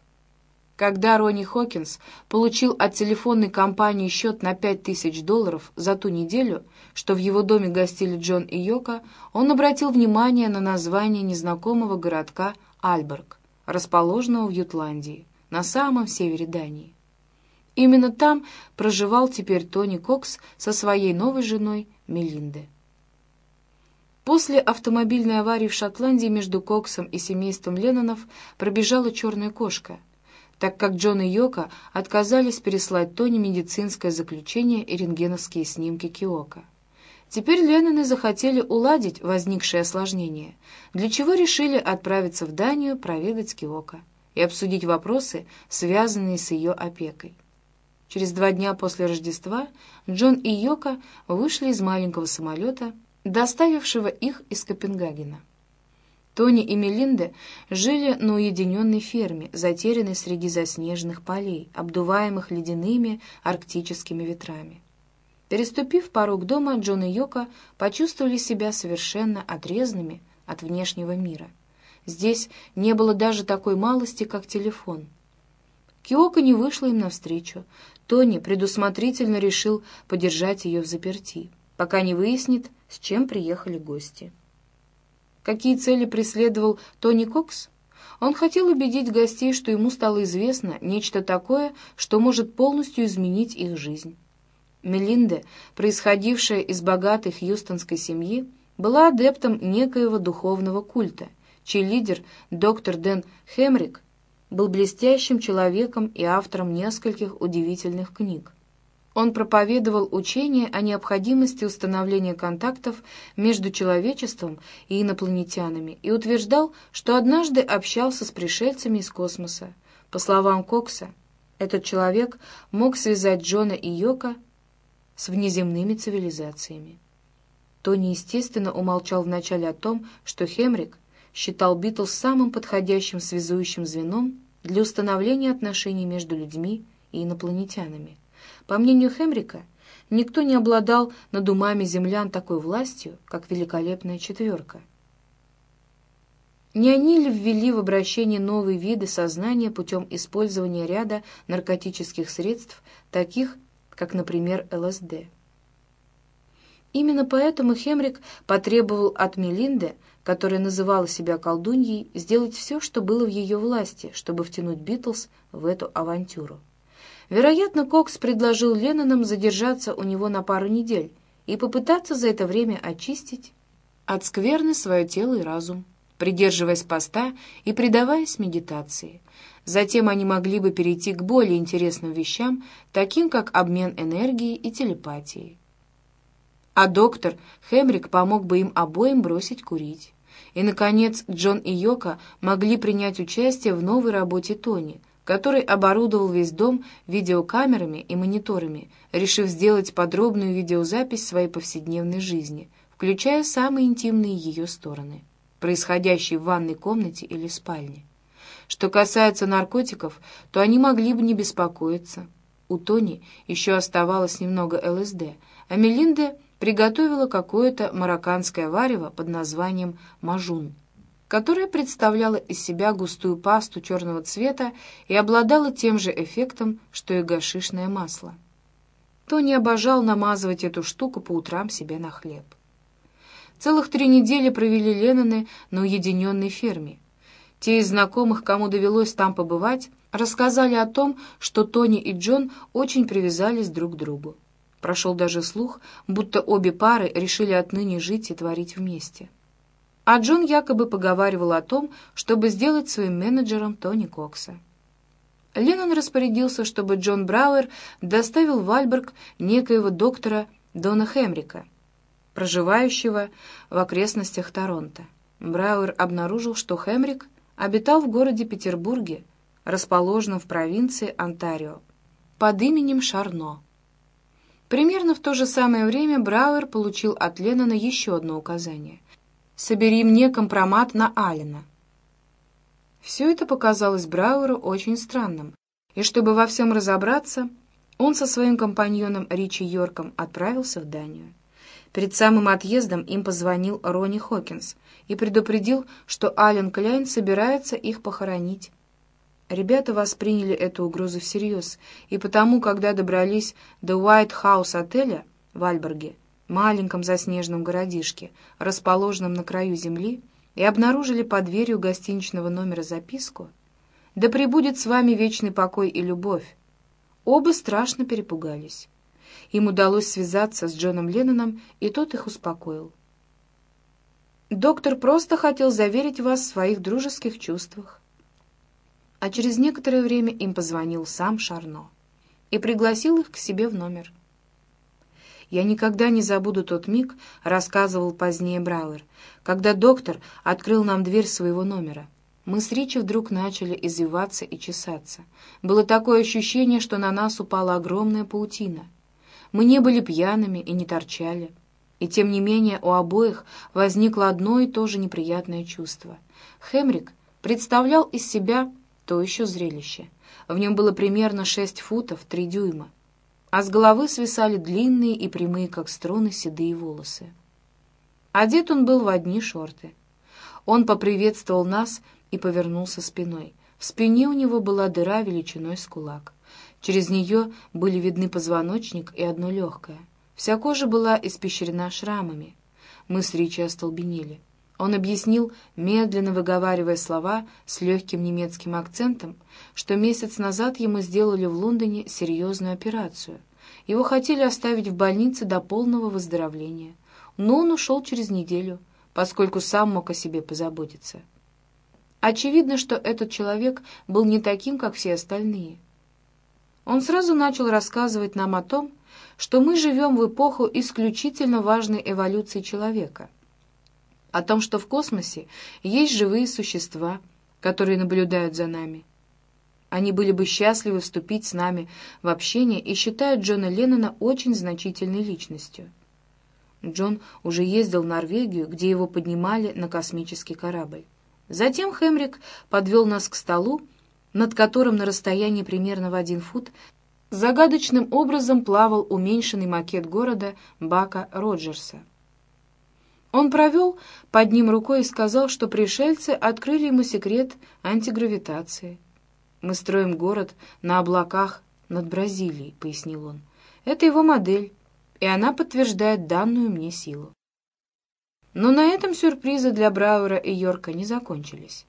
когда Ронни Хокинс получил от телефонной компании счет на 5000 долларов за ту неделю, что в его доме гостили Джон и Йока, он обратил внимание на название незнакомого городка Альберг, расположенного в Ютландии, на самом севере Дании. Именно там проживал теперь Тони Кокс со своей новой женой Мелинде. После автомобильной аварии в Шотландии между Коксом и семейством Леннонов пробежала черная кошка, так как Джон и Йока отказались переслать Тони медицинское заключение и рентгеновские снимки Киока. Теперь Ленноны захотели уладить возникшее осложнение, для чего решили отправиться в Данию проведать Киока и обсудить вопросы, связанные с ее опекой. Через два дня после Рождества Джон и Йока вышли из маленького самолета доставившего их из Копенгагена. Тони и Мелинда жили на уединенной ферме, затерянной среди заснеженных полей, обдуваемых ледяными арктическими ветрами. Переступив порог дома, Джон и Йока почувствовали себя совершенно отрезанными от внешнего мира. Здесь не было даже такой малости, как телефон. Киока не вышла им навстречу. Тони предусмотрительно решил подержать ее в заперти, пока не выяснит, с чем приехали гости. Какие цели преследовал Тони Кокс? Он хотел убедить гостей, что ему стало известно нечто такое, что может полностью изменить их жизнь. Мелинда, происходившая из богатой хьюстонской семьи, была адептом некоего духовного культа, чей лидер, доктор Дэн Хемрик, был блестящим человеком и автором нескольких удивительных книг. Он проповедовал учение о необходимости установления контактов между человечеством и инопланетянами и утверждал, что однажды общался с пришельцами из космоса. По словам Кокса, этот человек мог связать Джона и Йока с внеземными цивилизациями. Тони, естественно, умолчал вначале о том, что Хемрик считал Битлз самым подходящим связующим звеном для установления отношений между людьми и инопланетянами. По мнению Хемрика, никто не обладал над умами землян такой властью, как великолепная четверка. Не они ли ввели в обращение новые виды сознания путем использования ряда наркотических средств, таких, как, например, ЛСД? Именно поэтому Хемрик потребовал от Мелинды, которая называла себя колдуньей, сделать все, что было в ее власти, чтобы втянуть Битлз в эту авантюру. Вероятно, Кокс предложил Леннонам задержаться у него на пару недель и попытаться за это время очистить от скверны свое тело и разум, придерживаясь поста и предаваясь медитации. Затем они могли бы перейти к более интересным вещам, таким как обмен энергией и телепатией. А доктор Хемрик помог бы им обоим бросить курить. И, наконец, Джон и Йока могли принять участие в новой работе Тони — который оборудовал весь дом видеокамерами и мониторами, решив сделать подробную видеозапись своей повседневной жизни, включая самые интимные ее стороны, происходящие в ванной комнате или спальне. Что касается наркотиков, то они могли бы не беспокоиться. У Тони еще оставалось немного ЛСД, а Мелинда приготовила какое-то марокканское варево под названием «мажун», которая представляла из себя густую пасту черного цвета и обладала тем же эффектом, что и гашишное масло. Тони обожал намазывать эту штуку по утрам себе на хлеб. Целых три недели провели Ленноны на уединенной ферме. Те из знакомых, кому довелось там побывать, рассказали о том, что Тони и Джон очень привязались друг к другу. Прошел даже слух, будто обе пары решили отныне жить и творить вместе а Джон якобы поговаривал о том, чтобы сделать своим менеджером Тони Кокса. Леннон распорядился, чтобы Джон Брауэр доставил в Альберг некоего доктора Дона Хемрика, проживающего в окрестностях Торонто. Брауэр обнаружил, что Хемрик обитал в городе Петербурге, расположенном в провинции Онтарио, под именем Шарно. Примерно в то же самое время Брауэр получил от Леннона еще одно указание — собери мне компромат на Алина. Все это показалось Брауэру очень странным, и чтобы во всем разобраться, он со своим компаньоном Ричи Йорком отправился в Данию. Перед самым отъездом им позвонил Ронни Хокинс и предупредил, что Ален Кляйн собирается их похоронить. Ребята восприняли эту угрозу всерьез, и потому, когда добрались до Уайт Хаус отеля в Альберге, маленьком заснеженном городишке, расположенном на краю земли, и обнаружили под дверью гостиничного номера записку «Да пребудет с вами вечный покой и любовь». Оба страшно перепугались. Им удалось связаться с Джоном Ленноном, и тот их успокоил. Доктор просто хотел заверить вас в своих дружеских чувствах. А через некоторое время им позвонил сам Шарно и пригласил их к себе в номер. «Я никогда не забуду тот миг», — рассказывал позднее Брауэр, «когда доктор открыл нам дверь своего номера. Мы с Ричи вдруг начали извиваться и чесаться. Было такое ощущение, что на нас упала огромная паутина. Мы не были пьяными и не торчали. И тем не менее у обоих возникло одно и то же неприятное чувство. Хемрик представлял из себя то еще зрелище. В нем было примерно шесть футов три дюйма, а с головы свисали длинные и прямые, как струны, седые волосы. Одет он был в одни шорты. Он поприветствовал нас и повернулся спиной. В спине у него была дыра величиной с кулак. Через нее были видны позвоночник и одно легкое. Вся кожа была испещрена шрамами. Мы с Ричи остолбенели. Он объяснил, медленно выговаривая слова с легким немецким акцентом, что месяц назад ему сделали в Лондоне серьезную операцию. Его хотели оставить в больнице до полного выздоровления. Но он ушел через неделю, поскольку сам мог о себе позаботиться. Очевидно, что этот человек был не таким, как все остальные. Он сразу начал рассказывать нам о том, что мы живем в эпоху исключительно важной эволюции человека — о том, что в космосе есть живые существа, которые наблюдают за нами. Они были бы счастливы вступить с нами в общение и считают Джона Леннона очень значительной личностью. Джон уже ездил в Норвегию, где его поднимали на космический корабль. Затем Хемрик подвел нас к столу, над которым на расстоянии примерно в один фут загадочным образом плавал уменьшенный макет города Бака Роджерса. Он провел под ним рукой и сказал, что пришельцы открыли ему секрет антигравитации. «Мы строим город на облаках над Бразилией», — пояснил он. «Это его модель, и она подтверждает данную мне силу». Но на этом сюрпризы для Брауэра и Йорка не закончились.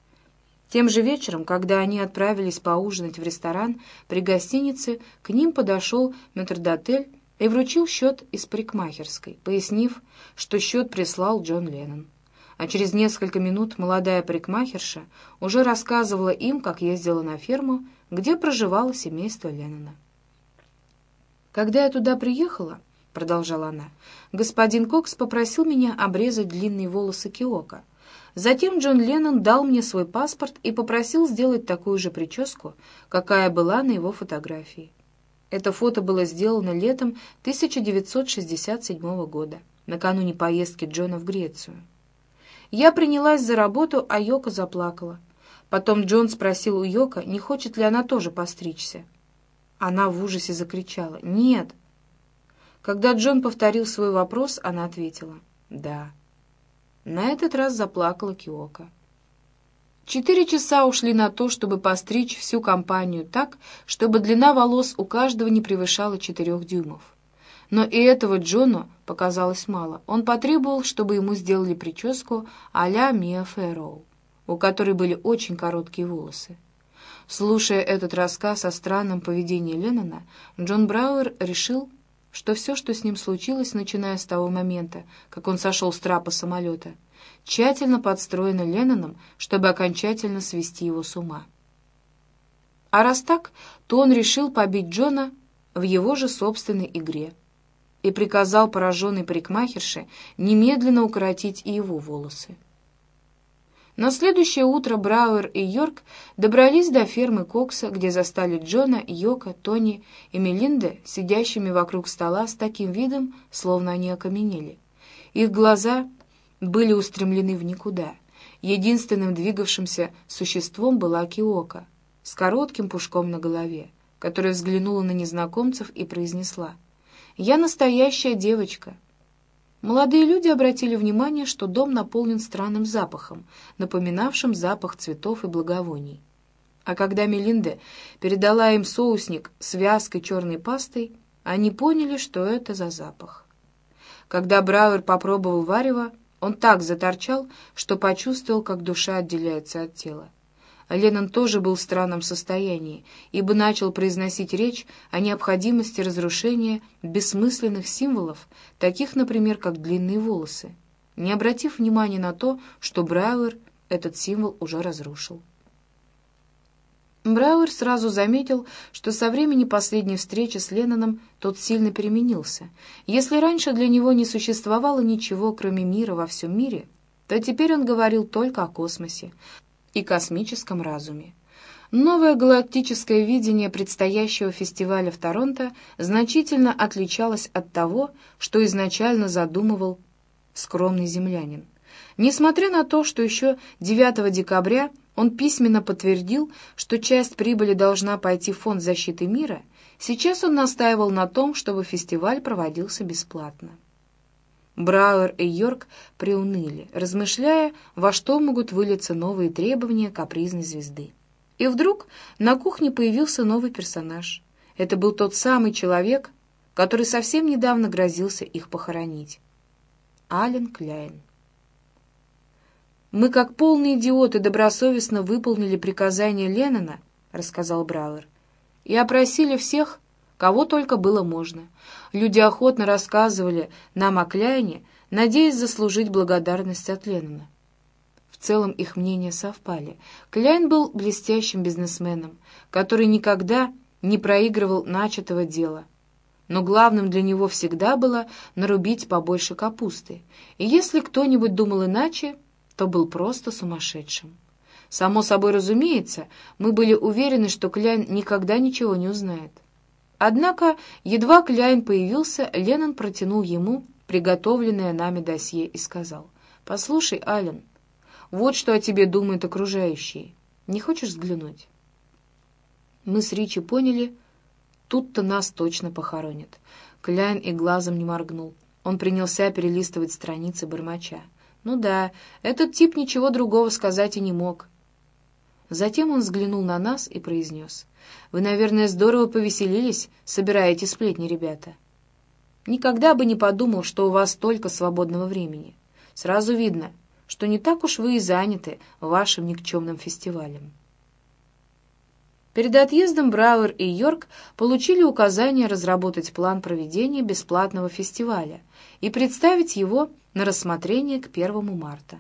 Тем же вечером, когда они отправились поужинать в ресторан при гостинице, к ним подошел метрдотель и вручил счет из парикмахерской, пояснив, что счет прислал Джон Леннон. А через несколько минут молодая парикмахерша уже рассказывала им, как ездила на ферму, где проживало семейство Леннона. «Когда я туда приехала, — продолжала она, — господин Кокс попросил меня обрезать длинные волосы Киока. Затем Джон Леннон дал мне свой паспорт и попросил сделать такую же прическу, какая была на его фотографии. Это фото было сделано летом 1967 года, накануне поездки Джона в Грецию. Я принялась за работу, а Йока заплакала. Потом Джон спросил у Йока, не хочет ли она тоже постричься. Она в ужасе закричала «Нет!». Когда Джон повторил свой вопрос, она ответила «Да». На этот раз заплакала Киока. Четыре часа ушли на то, чтобы постричь всю компанию так, чтобы длина волос у каждого не превышала четырех дюймов. Но и этого Джону показалось мало. Он потребовал, чтобы ему сделали прическу а-ля Мия Фэрроу, у которой были очень короткие волосы. Слушая этот рассказ о странном поведении Леннона, Джон Брауэр решил, что все, что с ним случилось, начиная с того момента, как он сошел с трапа самолета — тщательно подстроена Ленноном, чтобы окончательно свести его с ума. А раз так, то он решил побить Джона в его же собственной игре и приказал пораженной парикмахерше немедленно укоротить и его волосы. На следующее утро Брауэр и Йорк добрались до фермы Кокса, где застали Джона, Йока, Тони и Мелинда, сидящими вокруг стола с таким видом, словно они окаменели. Их глаза были устремлены в никуда. Единственным двигавшимся существом была Киока с коротким пушком на голове, которая взглянула на незнакомцев и произнесла «Я настоящая девочка». Молодые люди обратили внимание, что дом наполнен странным запахом, напоминавшим запах цветов и благовоний. А когда Мелинда передала им соусник с вязкой черной пастой, они поняли, что это за запах. Когда Брауэр попробовал варево, он так заторчал, что почувствовал, как душа отделяется от тела. Леннон тоже был в странном состоянии, ибо начал произносить речь о необходимости разрушения бессмысленных символов, таких, например, как длинные волосы. не обратив внимания на то, что Брауэр этот символ уже разрушил. Брауэр сразу заметил, что со времени последней встречи с Ленноном тот сильно переменился. Если раньше для него не существовало ничего, кроме мира во всем мире, то теперь он говорил только о космосе и космическом разуме. Новое галактическое видение предстоящего фестиваля в Торонто значительно отличалось от того, что изначально задумывал скромный землянин. Несмотря на то, что еще 9 декабря он письменно подтвердил, что часть прибыли должна пойти в Фонд защиты мира, сейчас он настаивал на том, чтобы фестиваль проводился бесплатно. Брауэр и Йорк приуныли, размышляя, во что могут вылиться новые требования капризной звезды. И вдруг на кухне появился новый персонаж. Это был тот самый человек, который совсем недавно грозился их похоронить. Ален Кляйн. «Мы, как полные идиоты, добросовестно выполнили приказание Леннона», — рассказал Брауэр, «и опросили всех, кого только было можно. Люди охотно рассказывали нам о Кляйне, надеясь заслужить благодарность от Леннона. В целом их мнения совпали. Кляйн был блестящим бизнесменом, который никогда не проигрывал начатого дела. Но главным для него всегда было нарубить побольше капусты. И если кто-нибудь думал иначе, то был просто сумасшедшим. Само собой разумеется, мы были уверены, что Кляйн никогда ничего не узнает. Однако, едва Кляйн появился, Леннон протянул ему приготовленное нами досье и сказал, «Послушай, Ален, вот что о тебе думают окружающие. Не хочешь взглянуть?» Мы с Ричи поняли, тут-то нас точно похоронят. Кляйн и глазом не моргнул. Он принялся перелистывать страницы бормоча. Ну да, этот тип ничего другого сказать и не мог. Затем он взглянул на нас и произнес. «Вы, наверное, здорово повеселились, собирая эти сплетни, ребята. Никогда бы не подумал, что у вас столько свободного времени. Сразу видно, что не так уж вы и заняты вашим никчемным фестивалем». Перед отъездом Брауэр и Йорк получили указание разработать план проведения бесплатного фестиваля и представить его на рассмотрение к 1 марта.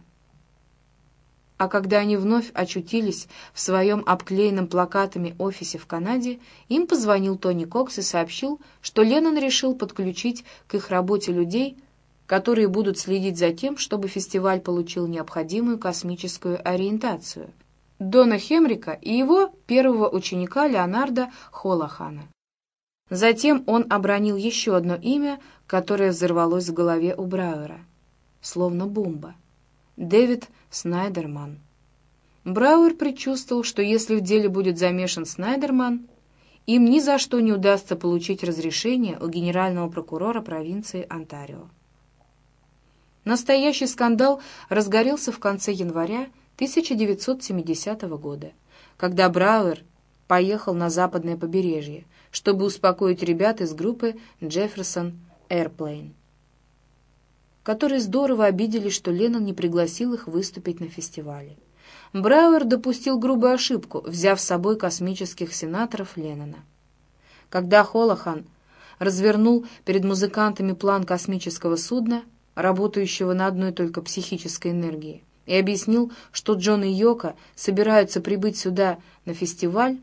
А когда они вновь очутились в своем обклеенном плакатами офисе в Канаде, им позвонил Тони Кокс и сообщил, что Леннон решил подключить к их работе людей, которые будут следить за тем, чтобы фестиваль получил необходимую космическую ориентацию. Дона Хемрика и его первого ученика Леонарда Холахана. Затем он обронил еще одно имя, которое взорвалось в голове у Брауэра — словно бомба. Дэвид Снайдерман. Брауэр предчувствовал, что если в деле будет замешан Снайдерман, им ни за что не удастся получить разрешение у генерального прокурора провинции Онтарио. Настоящий скандал разгорелся в конце января 1970 года, когда Брауэр поехал на западное побережье, чтобы успокоить ребят из группы Jefferson Airplane которые здорово обиделись, что Леннон не пригласил их выступить на фестивале. Брауэр допустил грубую ошибку, взяв с собой космических сенаторов Леннона. Когда Холохан развернул перед музыкантами план космического судна, работающего на одной только психической энергии, и объяснил, что Джон и Йока собираются прибыть сюда на фестиваль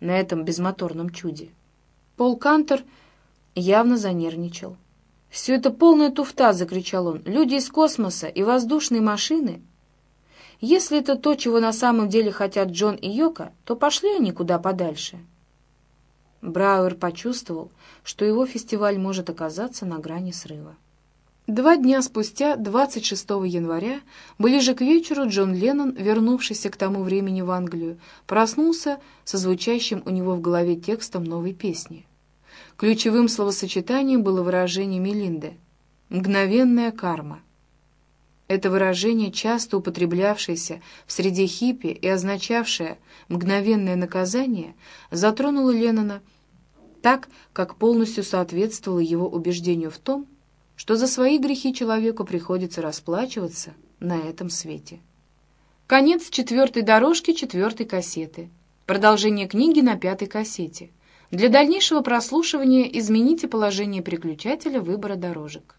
на этом безмоторном чуде. Пол Кантер явно занервничал. «Все это полная туфта!» — закричал он. «Люди из космоса и воздушные машины!» «Если это то, чего на самом деле хотят Джон и Йока, то пошли они куда подальше». Брауэр почувствовал, что его фестиваль может оказаться на грани срыва. Два дня спустя, 26 января, ближе к вечеру, Джон Леннон, вернувшийся к тому времени в Англию, проснулся со звучащим у него в голове текстом новой песни — Ключевым словосочетанием было выражение Мелинды «мгновенная карма». Это выражение, часто употреблявшееся в среде хиппи и означавшее «мгновенное наказание», затронуло Леннона так, как полностью соответствовало его убеждению в том, что за свои грехи человеку приходится расплачиваться на этом свете. Конец четвертой дорожки четвертой кассеты. Продолжение книги на пятой кассете – для дальнейшего прослушивания измените положение переключателя выбора дорожек.